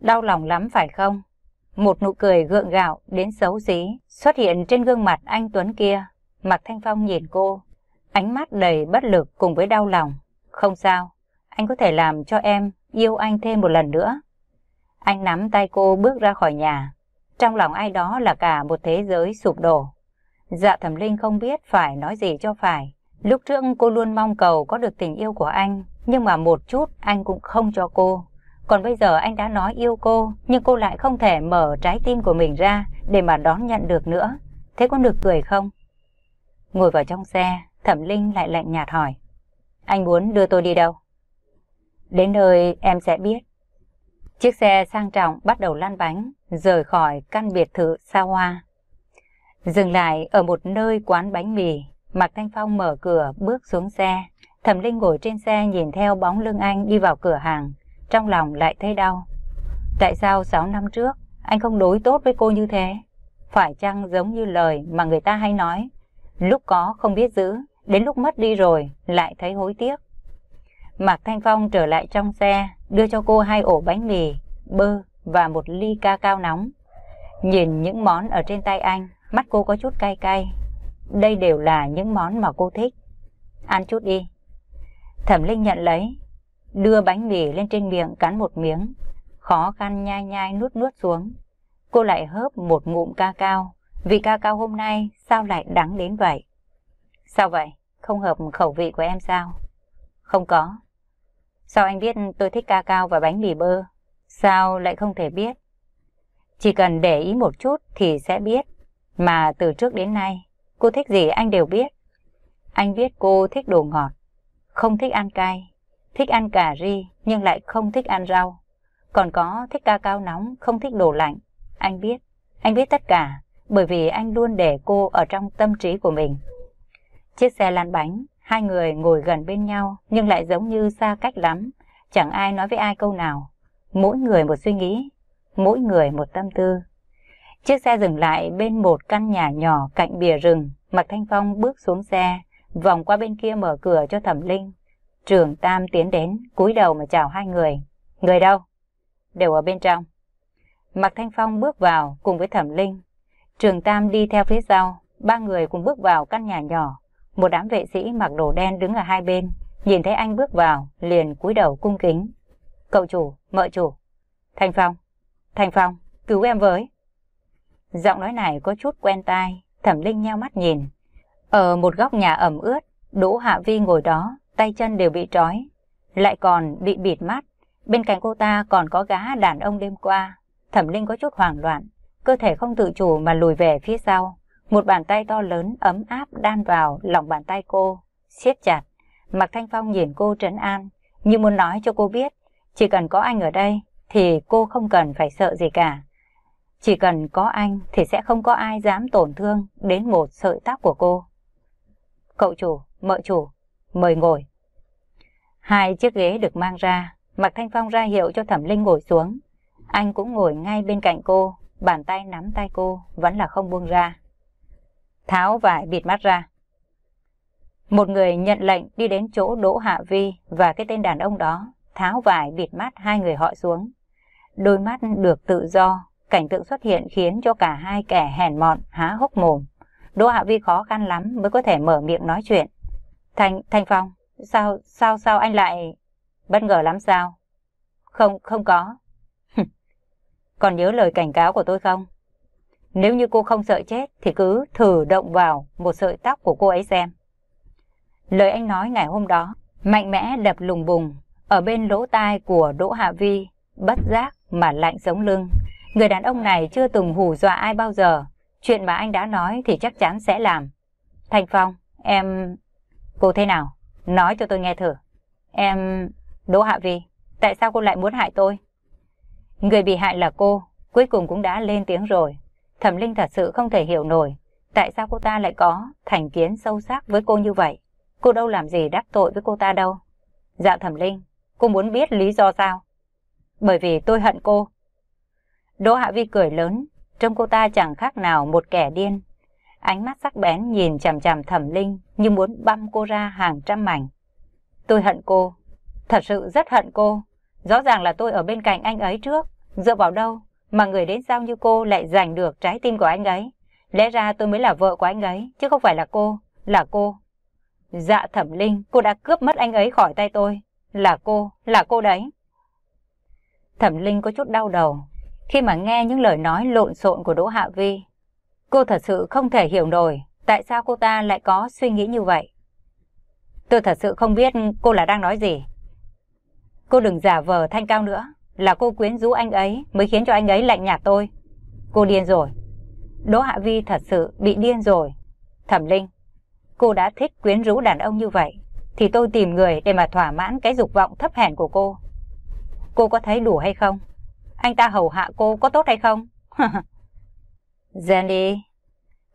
Đau lòng lắm phải không? Một nụ cười gượng gạo đến xấu xí xuất hiện trên gương mặt anh Tuấn kia. Mạc Thanh Phong nhìn cô, ánh mắt đầy bất lực cùng với đau lòng. Không sao, anh có thể làm cho em yêu anh thêm một lần nữa. Anh nắm tay cô bước ra khỏi nhà. Trong lòng ai đó là cả một thế giới sụp đổ. Dạ thẩm linh không biết phải nói gì cho phải. Lúc trước cô luôn mong cầu có được tình yêu của anh, nhưng mà một chút anh cũng không cho cô. Còn bây giờ anh đã nói yêu cô, nhưng cô lại không thể mở trái tim của mình ra để mà đón nhận được nữa. Thế có được cười không? Ngồi vào trong xe, Thẩm Linh lại lạnh nhạt hỏi. Anh muốn đưa tôi đi đâu? Đến nơi em sẽ biết. Chiếc xe sang trọng bắt đầu lăn bánh, rời khỏi căn biệt thự xa hoa. Dừng lại ở một nơi quán bánh mì, Mạc Thanh Phong mở cửa bước xuống xe. Thẩm Linh ngồi trên xe nhìn theo bóng lưng anh đi vào cửa hàng, trong lòng lại thấy đau. Tại sao 6 năm trước anh không đối tốt với cô như thế? Phải chăng giống như lời mà người ta hay nói, lúc có không biết giữ, đến lúc mất đi rồi lại thấy hối tiếc. Mạc Thanh Phong trở lại trong xe, đưa cho cô hai ổ bánh mì, bơ và một ly ca cao nóng. Nhìn những món ở trên tay anh, mắt cô có chút cay cay. Đây đều là những món mà cô thích. Ăn chút đi. Thẩm Linh nhận lấy, đưa bánh mì lên trên miệng cắn một miếng, khó khăn nhai nhai nuốt nuốt xuống. Cô lại hớp một ngụm ca cao, vì ca cao hôm nay sao lại đắng đến vậy? Sao vậy? Không hợp khẩu vị của em sao? Không có. Sao anh biết tôi thích ca cao và bánh mì bơ? Sao lại không thể biết? Chỉ cần để ý một chút thì sẽ biết. Mà từ trước đến nay, cô thích gì anh đều biết. Anh biết cô thích đồ ngọt, không thích ăn cay, thích ăn cà ri nhưng lại không thích ăn rau. Còn có thích ca cao nóng, không thích đồ lạnh. Anh biết, anh biết tất cả, bởi vì anh luôn để cô ở trong tâm trí của mình. Chiếc xe lăn bánh, hai người ngồi gần bên nhau nhưng lại giống như xa cách lắm, chẳng ai nói với ai câu nào. Mỗi người một suy nghĩ, mỗi người một tâm tư. Chiếc xe dừng lại bên một căn nhà nhỏ cạnh bìa rừng, Mạc Thanh Phong bước xuống xe, vòng qua bên kia mở cửa cho Thẩm Linh. Trường Tam tiến đến, cúi đầu mà chào hai người. Người đâu? Đều ở bên trong. Mạc Thanh Phong bước vào cùng với Thẩm Linh. Trường Tam đi theo phía sau, ba người cùng bước vào căn nhà nhỏ. Một đám vệ sĩ mặc đồ đen đứng ở hai bên, nhìn thấy anh bước vào, liền cúi đầu cung kính. Cậu chủ, mợ chủ. thành Phong, thành Phong, cứu em với. Giọng nói này có chút quen tai, thẩm linh nheo mắt nhìn. Ở một góc nhà ẩm ướt, Đỗ Hạ Vi ngồi đó, tay chân đều bị trói, lại còn bị bịt mắt. Bên cạnh cô ta còn có gã đàn ông đêm qua. Thẩm linh có chút hoảng loạn, cơ thể không tự chủ mà lùi về phía sau. Một bàn tay to lớn ấm áp đan vào lòng bàn tay cô, siết chặt. Mạc Thanh Phong nhìn cô trấn an, như muốn nói cho cô biết, chỉ cần có anh ở đây thì cô không cần phải sợ gì cả. Chỉ cần có anh thì sẽ không có ai dám tổn thương đến một sợi tóc của cô. Cậu chủ, mợ chủ, mời ngồi. Hai chiếc ghế được mang ra, Mạc Thanh Phong ra hiệu cho Thẩm Linh ngồi xuống. Anh cũng ngồi ngay bên cạnh cô, bàn tay nắm tay cô vẫn là không buông ra. Tháo vải bịt mắt ra. Một người nhận lệnh đi đến chỗ Đỗ Hạ Vi và cái tên đàn ông đó, tháo vải bịt mắt hai người họ xuống. Đôi mắt được tự do, cảnh tượng xuất hiện khiến cho cả hai kẻ hèn mọn há hốc mồm. Đỗ Hạ Vi khó khăn lắm mới có thể mở miệng nói chuyện. Thanh, Thanh Phong, sao, sao, sao anh lại... Bất ngờ lắm sao? Không, không có. Còn nhớ lời cảnh cáo của tôi không? Nếu như cô không sợ chết thì cứ thử động vào một sợi tóc của cô ấy xem. Lời anh nói ngày hôm đó, mạnh mẽ đập lùng bùng, ở bên lỗ tai của Đỗ Hạ Vi, bất giác mà lạnh sống lưng. Người đàn ông này chưa từng hù dọa ai bao giờ, chuyện mà anh đã nói thì chắc chắn sẽ làm. Thành Phong, em... Cô thế nào? Nói cho tôi nghe thử. Em... Đỗ Hạ Vi, tại sao cô lại muốn hại tôi? Người bị hại là cô, cuối cùng cũng đã lên tiếng rồi. Thẩm Linh thật sự không thể hiểu nổi tại sao cô ta lại có thành kiến sâu sắc với cô như vậy. Cô đâu làm gì đắc tội với cô ta đâu. Dạ Thẩm Linh, cô muốn biết lý do sao? Bởi vì tôi hận cô. Đỗ Hạ Vi cười lớn, trông cô ta chẳng khác nào một kẻ điên. Ánh mắt sắc bén nhìn chằm chằm Thẩm Linh như muốn băm cô ra hàng trăm mảnh. Tôi hận cô, thật sự rất hận cô. Rõ ràng là tôi ở bên cạnh anh ấy trước, dựa vào đâu mà người đến giao như cô lại giành được trái tim của anh ấy. Lẽ ra tôi mới là vợ của anh ấy, chứ không phải là cô, là cô. Dạ thẩm linh, cô đã cướp mất anh ấy khỏi tay tôi. Là cô, là cô đấy. Thẩm linh có chút đau đầu khi mà nghe những lời nói lộn xộn của Đỗ Hạ Vi. Cô thật sự không thể hiểu nổi tại sao cô ta lại có suy nghĩ như vậy. Tôi thật sự không biết cô là đang nói gì. Cô đừng giả vờ thanh cao nữa, là cô quyến rũ anh ấy mới khiến cho anh ấy lạnh nhạt tôi. Cô điên rồi. Đỗ Hạ Vi thật sự bị điên rồi. Thẩm Linh, cô đã thích quyến rũ đàn ông như vậy, thì tôi tìm người để mà thỏa mãn cái dục vọng thấp hèn của cô. Cô có thấy đủ hay không? Anh ta hầu hạ cô có tốt hay không? Jenny,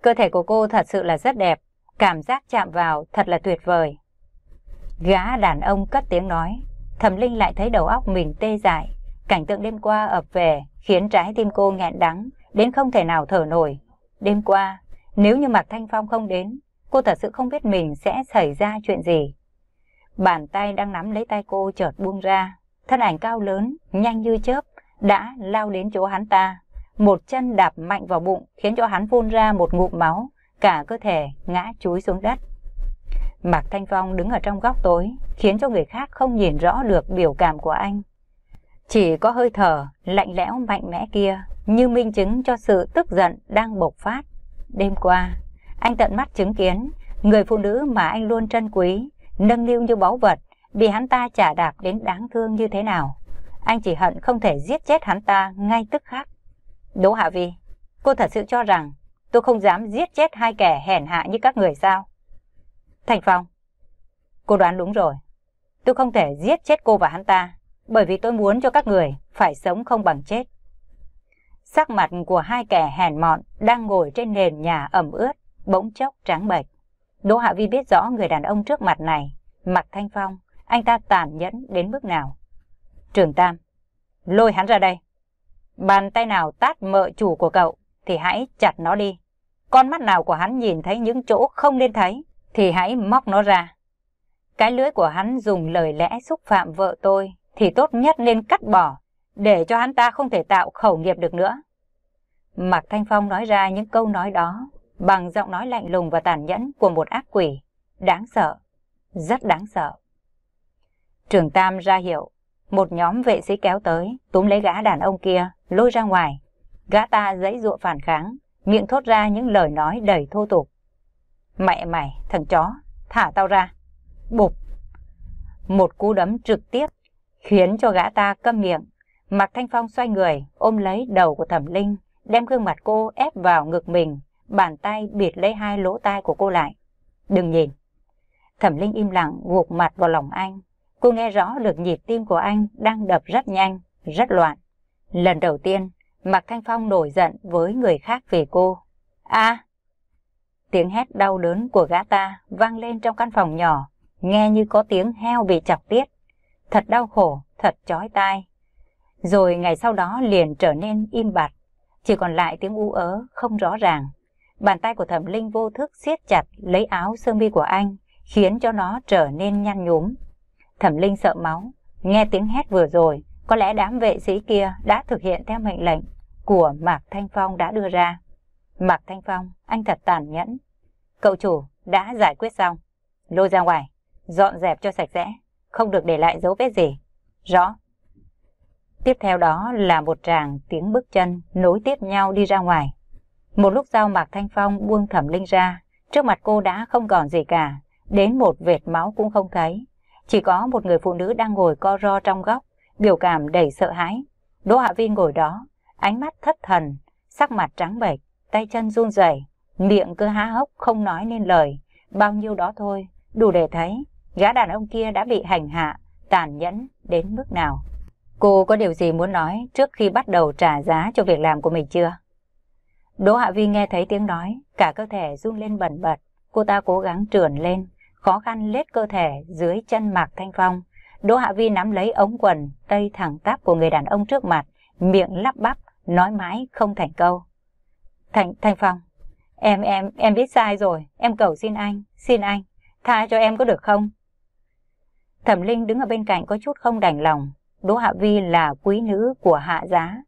cơ thể của cô thật sự là rất đẹp, cảm giác chạm vào thật là tuyệt vời. Gã đàn ông cất tiếng nói, Thẩm Linh lại thấy đầu óc mình tê dại, cảnh tượng đêm qua ập về khiến trái tim cô nghẹn đắng, đến không thể nào thở nổi. Đêm qua, nếu như Mạc Thanh Phong không đến, cô thật sự không biết mình sẽ xảy ra chuyện gì. Bàn tay đang nắm lấy tay cô chợt buông ra, thân ảnh cao lớn, nhanh như chớp, đã lao đến chỗ hắn ta. Một chân đạp mạnh vào bụng khiến cho hắn phun ra một ngụm máu, cả cơ thể ngã chúi xuống đất. Mạc Thanh Phong đứng ở trong góc tối, khiến cho người khác không nhìn rõ được biểu cảm của anh. Chỉ có hơi thở lạnh lẽo mạnh mẽ kia như minh chứng cho sự tức giận đang bộc phát. Đêm qua, anh tận mắt chứng kiến người phụ nữ mà anh luôn trân quý, nâng niu như báu vật, bị hắn ta trả đạp đến đáng thương như thế nào. Anh chỉ hận không thể giết chết hắn ta ngay tức khắc. Đỗ Hạ Vi, cô thật sự cho rằng tôi không dám giết chết hai kẻ hèn hạ như các người sao? Thành Phong, cô đoán đúng rồi. Tôi không thể giết chết cô và hắn ta, bởi vì tôi muốn cho các người phải sống không bằng chết. Sắc mặt của hai kẻ hèn mọn đang ngồi trên nền nhà ẩm ướt, bỗng chốc trắng bệch. Đỗ Hạ Vi biết rõ người đàn ông trước mặt này, mặt Thanh Phong, anh ta tàn nhẫn đến mức nào. Trường Tam, lôi hắn ra đây. Bàn tay nào tát mợ chủ của cậu thì hãy chặt nó đi. Con mắt nào của hắn nhìn thấy những chỗ không nên thấy thì hãy móc nó ra. Cái lưới của hắn dùng lời lẽ xúc phạm vợ tôi thì tốt nhất nên cắt bỏ để cho hắn ta không thể tạo khẩu nghiệp được nữa. Mạc Thanh Phong nói ra những câu nói đó bằng giọng nói lạnh lùng và tàn nhẫn của một ác quỷ. Đáng sợ, rất đáng sợ. Trường Tam ra hiệu, một nhóm vệ sĩ kéo tới, túm lấy gã đàn ông kia, lôi ra ngoài. Gã ta dãy dụa phản kháng, miệng thốt ra những lời nói đầy thô tục. Mẹ mày, thằng chó, thả tao ra. Bụp. Một cú đấm trực tiếp khiến cho gã ta câm miệng. Mạc Thanh Phong xoay người, ôm lấy đầu của Thẩm Linh, đem gương mặt cô ép vào ngực mình, bàn tay bịt lấy hai lỗ tai của cô lại. Đừng nhìn. Thẩm Linh im lặng gục mặt vào lòng anh. Cô nghe rõ được nhịp tim của anh đang đập rất nhanh, rất loạn. Lần đầu tiên, Mạc Thanh Phong nổi giận với người khác về cô. a Tiếng hét đau đớn của gã ta vang lên trong căn phòng nhỏ, nghe như có tiếng heo bị chọc tiết. Thật đau khổ, thật chói tai. Rồi ngày sau đó liền trở nên im bặt, chỉ còn lại tiếng u ớ không rõ ràng. Bàn tay của thẩm linh vô thức siết chặt lấy áo sơ mi của anh, khiến cho nó trở nên nhăn nhúm. Thẩm linh sợ máu, nghe tiếng hét vừa rồi, có lẽ đám vệ sĩ kia đã thực hiện theo mệnh lệnh của Mạc Thanh Phong đã đưa ra. Mạc Thanh Phong, anh thật tàn nhẫn. Cậu chủ đã giải quyết xong. Lôi ra ngoài, dọn dẹp cho sạch sẽ, không được để lại dấu vết gì. Rõ. Tiếp theo đó là một tràng tiếng bước chân nối tiếp nhau đi ra ngoài. Một lúc sau Mạc Thanh Phong buông thẩm linh ra, trước mặt cô đã không còn gì cả, đến một vệt máu cũng không thấy. Chỉ có một người phụ nữ đang ngồi co ro trong góc, biểu cảm đầy sợ hãi. Đỗ Hạ Vi ngồi đó, ánh mắt thất thần, sắc mặt trắng bệch, tay chân run rẩy, miệng cứ há hốc không nói nên lời. Bao nhiêu đó thôi, đủ để thấy, gã đàn ông kia đã bị hành hạ, tàn nhẫn đến mức nào. Cô có điều gì muốn nói trước khi bắt đầu trả giá cho việc làm của mình chưa? Đỗ Hạ Vi nghe thấy tiếng nói, cả cơ thể run lên bẩn bật. Cô ta cố gắng trườn lên, khó khăn lết cơ thể dưới chân Mạc Thanh Phong. Đỗ Hạ Vi nắm lấy ống quần, tay thẳng tắp của người đàn ông trước mặt, miệng lắp bắp, nói mãi không thành câu. Thành, Thanh Phong, em, em, em biết sai rồi, em cầu xin anh, xin anh, tha cho em có được không? Thẩm Linh đứng ở bên cạnh có chút không đành lòng. Đỗ Hạ Vi là quý nữ của hạ giá,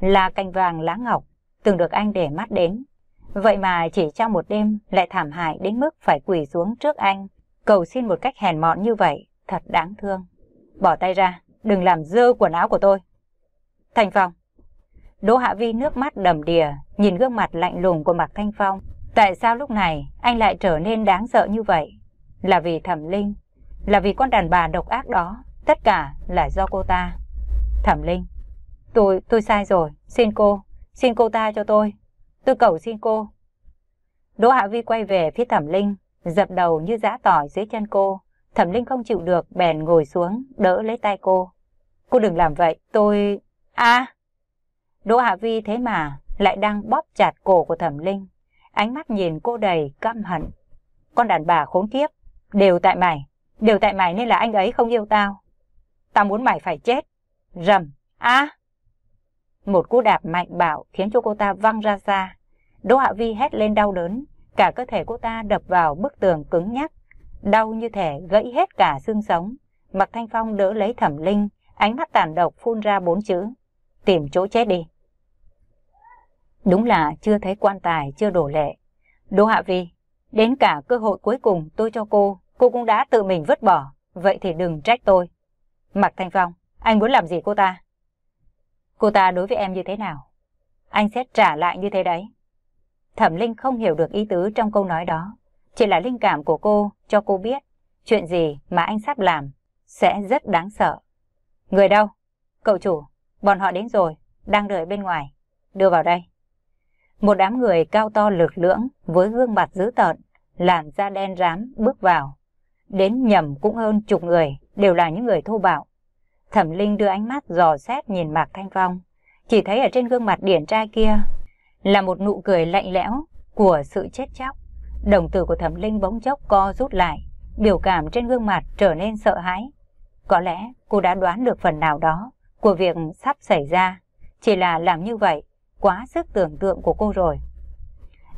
là cành vàng lá ngọc, từng được anh để mắt đến. Vậy mà chỉ trong một đêm lại thảm hại đến mức phải quỳ xuống trước anh, cầu xin một cách hèn mọn như vậy, thật đáng thương. Bỏ tay ra, đừng làm dơ quần áo của tôi. Thành Phong. Đỗ Hạ Vi nước mắt đầm đìa, nhìn gương mặt lạnh lùng của Mạc Thanh Phong. Tại sao lúc này anh lại trở nên đáng sợ như vậy? Là vì thẩm linh, là vì con đàn bà độc ác đó, tất cả là do cô ta. Thẩm linh, tôi, tôi sai rồi, xin cô, xin cô ta cho tôi. Tôi cầu xin cô. Đỗ Hạ Vi quay về phía thẩm linh, dập đầu như giã tỏi dưới chân cô. Thẩm linh không chịu được, bèn ngồi xuống, đỡ lấy tay cô. Cô đừng làm vậy, tôi... a Đỗ Hạ Vi thế mà lại đang bóp chặt cổ của thẩm linh. Ánh mắt nhìn cô đầy căm hận. Con đàn bà khốn kiếp, đều tại mày. Đều tại mày nên là anh ấy không yêu tao. Tao muốn mày phải chết. Rầm. a Một cú đạp mạnh bạo khiến cho cô ta văng ra xa. Đỗ Hạ Vi hét lên đau đớn. Cả cơ thể cô ta đập vào bức tường cứng nhắc. Đau như thể gãy hết cả xương sống. Mặc Thanh Phong đỡ lấy thẩm linh. Ánh mắt tàn độc phun ra bốn chữ. Tìm chỗ chết đi. Đúng là chưa thấy quan tài, chưa đổ lệ. Đỗ Hạ Vi, đến cả cơ hội cuối cùng tôi cho cô, cô cũng đã tự mình vứt bỏ. Vậy thì đừng trách tôi. Mạc Thanh Phong, anh muốn làm gì cô ta? Cô ta đối với em như thế nào? Anh sẽ trả lại như thế đấy. Thẩm Linh không hiểu được ý tứ trong câu nói đó. Chỉ là linh cảm của cô cho cô biết chuyện gì mà anh sắp làm sẽ rất đáng sợ. Người đâu? Cậu chủ, bọn họ đến rồi, đang đợi bên ngoài. Đưa vào đây. Một đám người cao to lực lưỡng với gương mặt dữ tợn, làn da đen rám bước vào. Đến nhầm cũng hơn chục người, đều là những người thô bạo. Thẩm Linh đưa ánh mắt dò xét nhìn Mạc Thanh Phong. Chỉ thấy ở trên gương mặt điển trai kia là một nụ cười lạnh lẽo của sự chết chóc. Đồng tử của Thẩm Linh bỗng chốc co rút lại, biểu cảm trên gương mặt trở nên sợ hãi. Có lẽ cô đã đoán được phần nào đó của việc sắp xảy ra. Chỉ là làm như vậy quá sức tưởng tượng của cô rồi.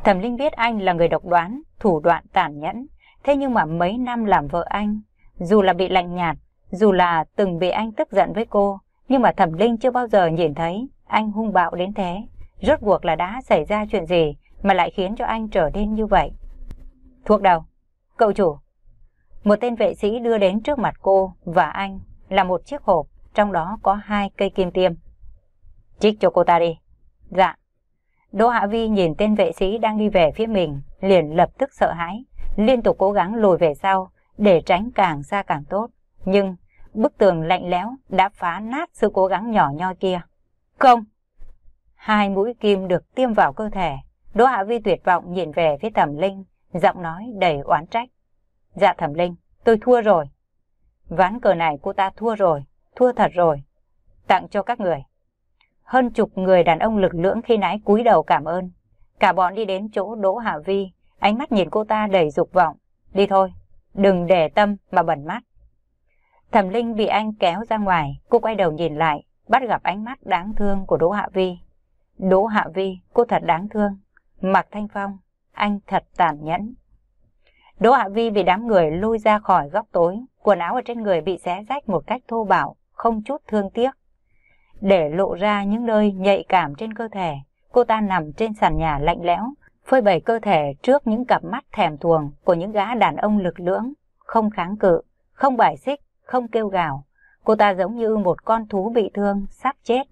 Thẩm Linh biết anh là người độc đoán, thủ đoạn tàn nhẫn. Thế nhưng mà mấy năm làm vợ anh, dù là bị lạnh nhạt, dù là từng bị anh tức giận với cô, nhưng mà Thẩm Linh chưa bao giờ nhìn thấy anh hung bạo đến thế. Rốt cuộc là đã xảy ra chuyện gì mà lại khiến cho anh trở nên như vậy? Thuốc đâu? Cậu chủ. Một tên vệ sĩ đưa đến trước mặt cô và anh là một chiếc hộp, trong đó có hai cây kim tiêm. Chích cho cô ta đi. Dạ. Đỗ Hạ Vi nhìn tên vệ sĩ đang đi về phía mình, liền lập tức sợ hãi, liên tục cố gắng lùi về sau để tránh càng xa càng tốt. Nhưng bức tường lạnh lẽo đã phá nát sự cố gắng nhỏ nhoi kia. Không! Hai mũi kim được tiêm vào cơ thể. Đỗ Hạ Vi tuyệt vọng nhìn về phía Thẩm Linh, giọng nói đầy oán trách. Dạ Thẩm Linh, tôi thua rồi. Ván cờ này cô ta thua rồi, thua thật rồi. Tặng cho các người. Hơn chục người đàn ông lực lưỡng khi nãy cúi đầu cảm ơn. Cả bọn đi đến chỗ Đỗ Hạ Vi, ánh mắt nhìn cô ta đầy dục vọng. Đi thôi, đừng để tâm mà bẩn mắt. Thẩm Linh bị anh kéo ra ngoài, cô quay đầu nhìn lại, bắt gặp ánh mắt đáng thương của Đỗ Hạ Vi. Đỗ Hạ Vi, cô thật đáng thương. Mạc Thanh Phong, anh thật tàn nhẫn. Đỗ Hạ Vi bị đám người lôi ra khỏi góc tối, quần áo ở trên người bị xé rách một cách thô bạo, không chút thương tiếc để lộ ra những nơi nhạy cảm trên cơ thể. Cô ta nằm trên sàn nhà lạnh lẽo, phơi bày cơ thể trước những cặp mắt thèm thuồng của những gã đàn ông lực lưỡng, không kháng cự, không bài xích, không kêu gào. Cô ta giống như một con thú bị thương, sắp chết.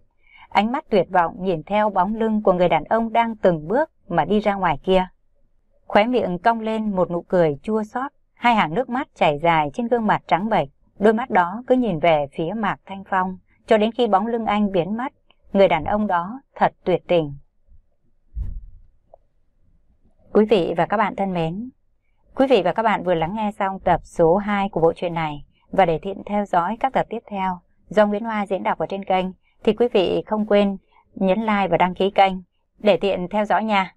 Ánh mắt tuyệt vọng nhìn theo bóng lưng của người đàn ông đang từng bước mà đi ra ngoài kia. Khóe miệng cong lên một nụ cười chua xót, hai hàng nước mắt chảy dài trên gương mặt trắng bệch, đôi mắt đó cứ nhìn về phía Mạc Thanh Phong cho đến khi bóng lưng anh biến mất. Người đàn ông đó thật tuyệt tình. Quý vị và các bạn thân mến, quý vị và các bạn vừa lắng nghe xong tập số 2 của bộ truyện này. Và để tiện theo dõi các tập tiếp theo do Nguyễn Hoa diễn đọc ở trên kênh thì quý vị không quên nhấn like và đăng ký kênh để tiện theo dõi nha.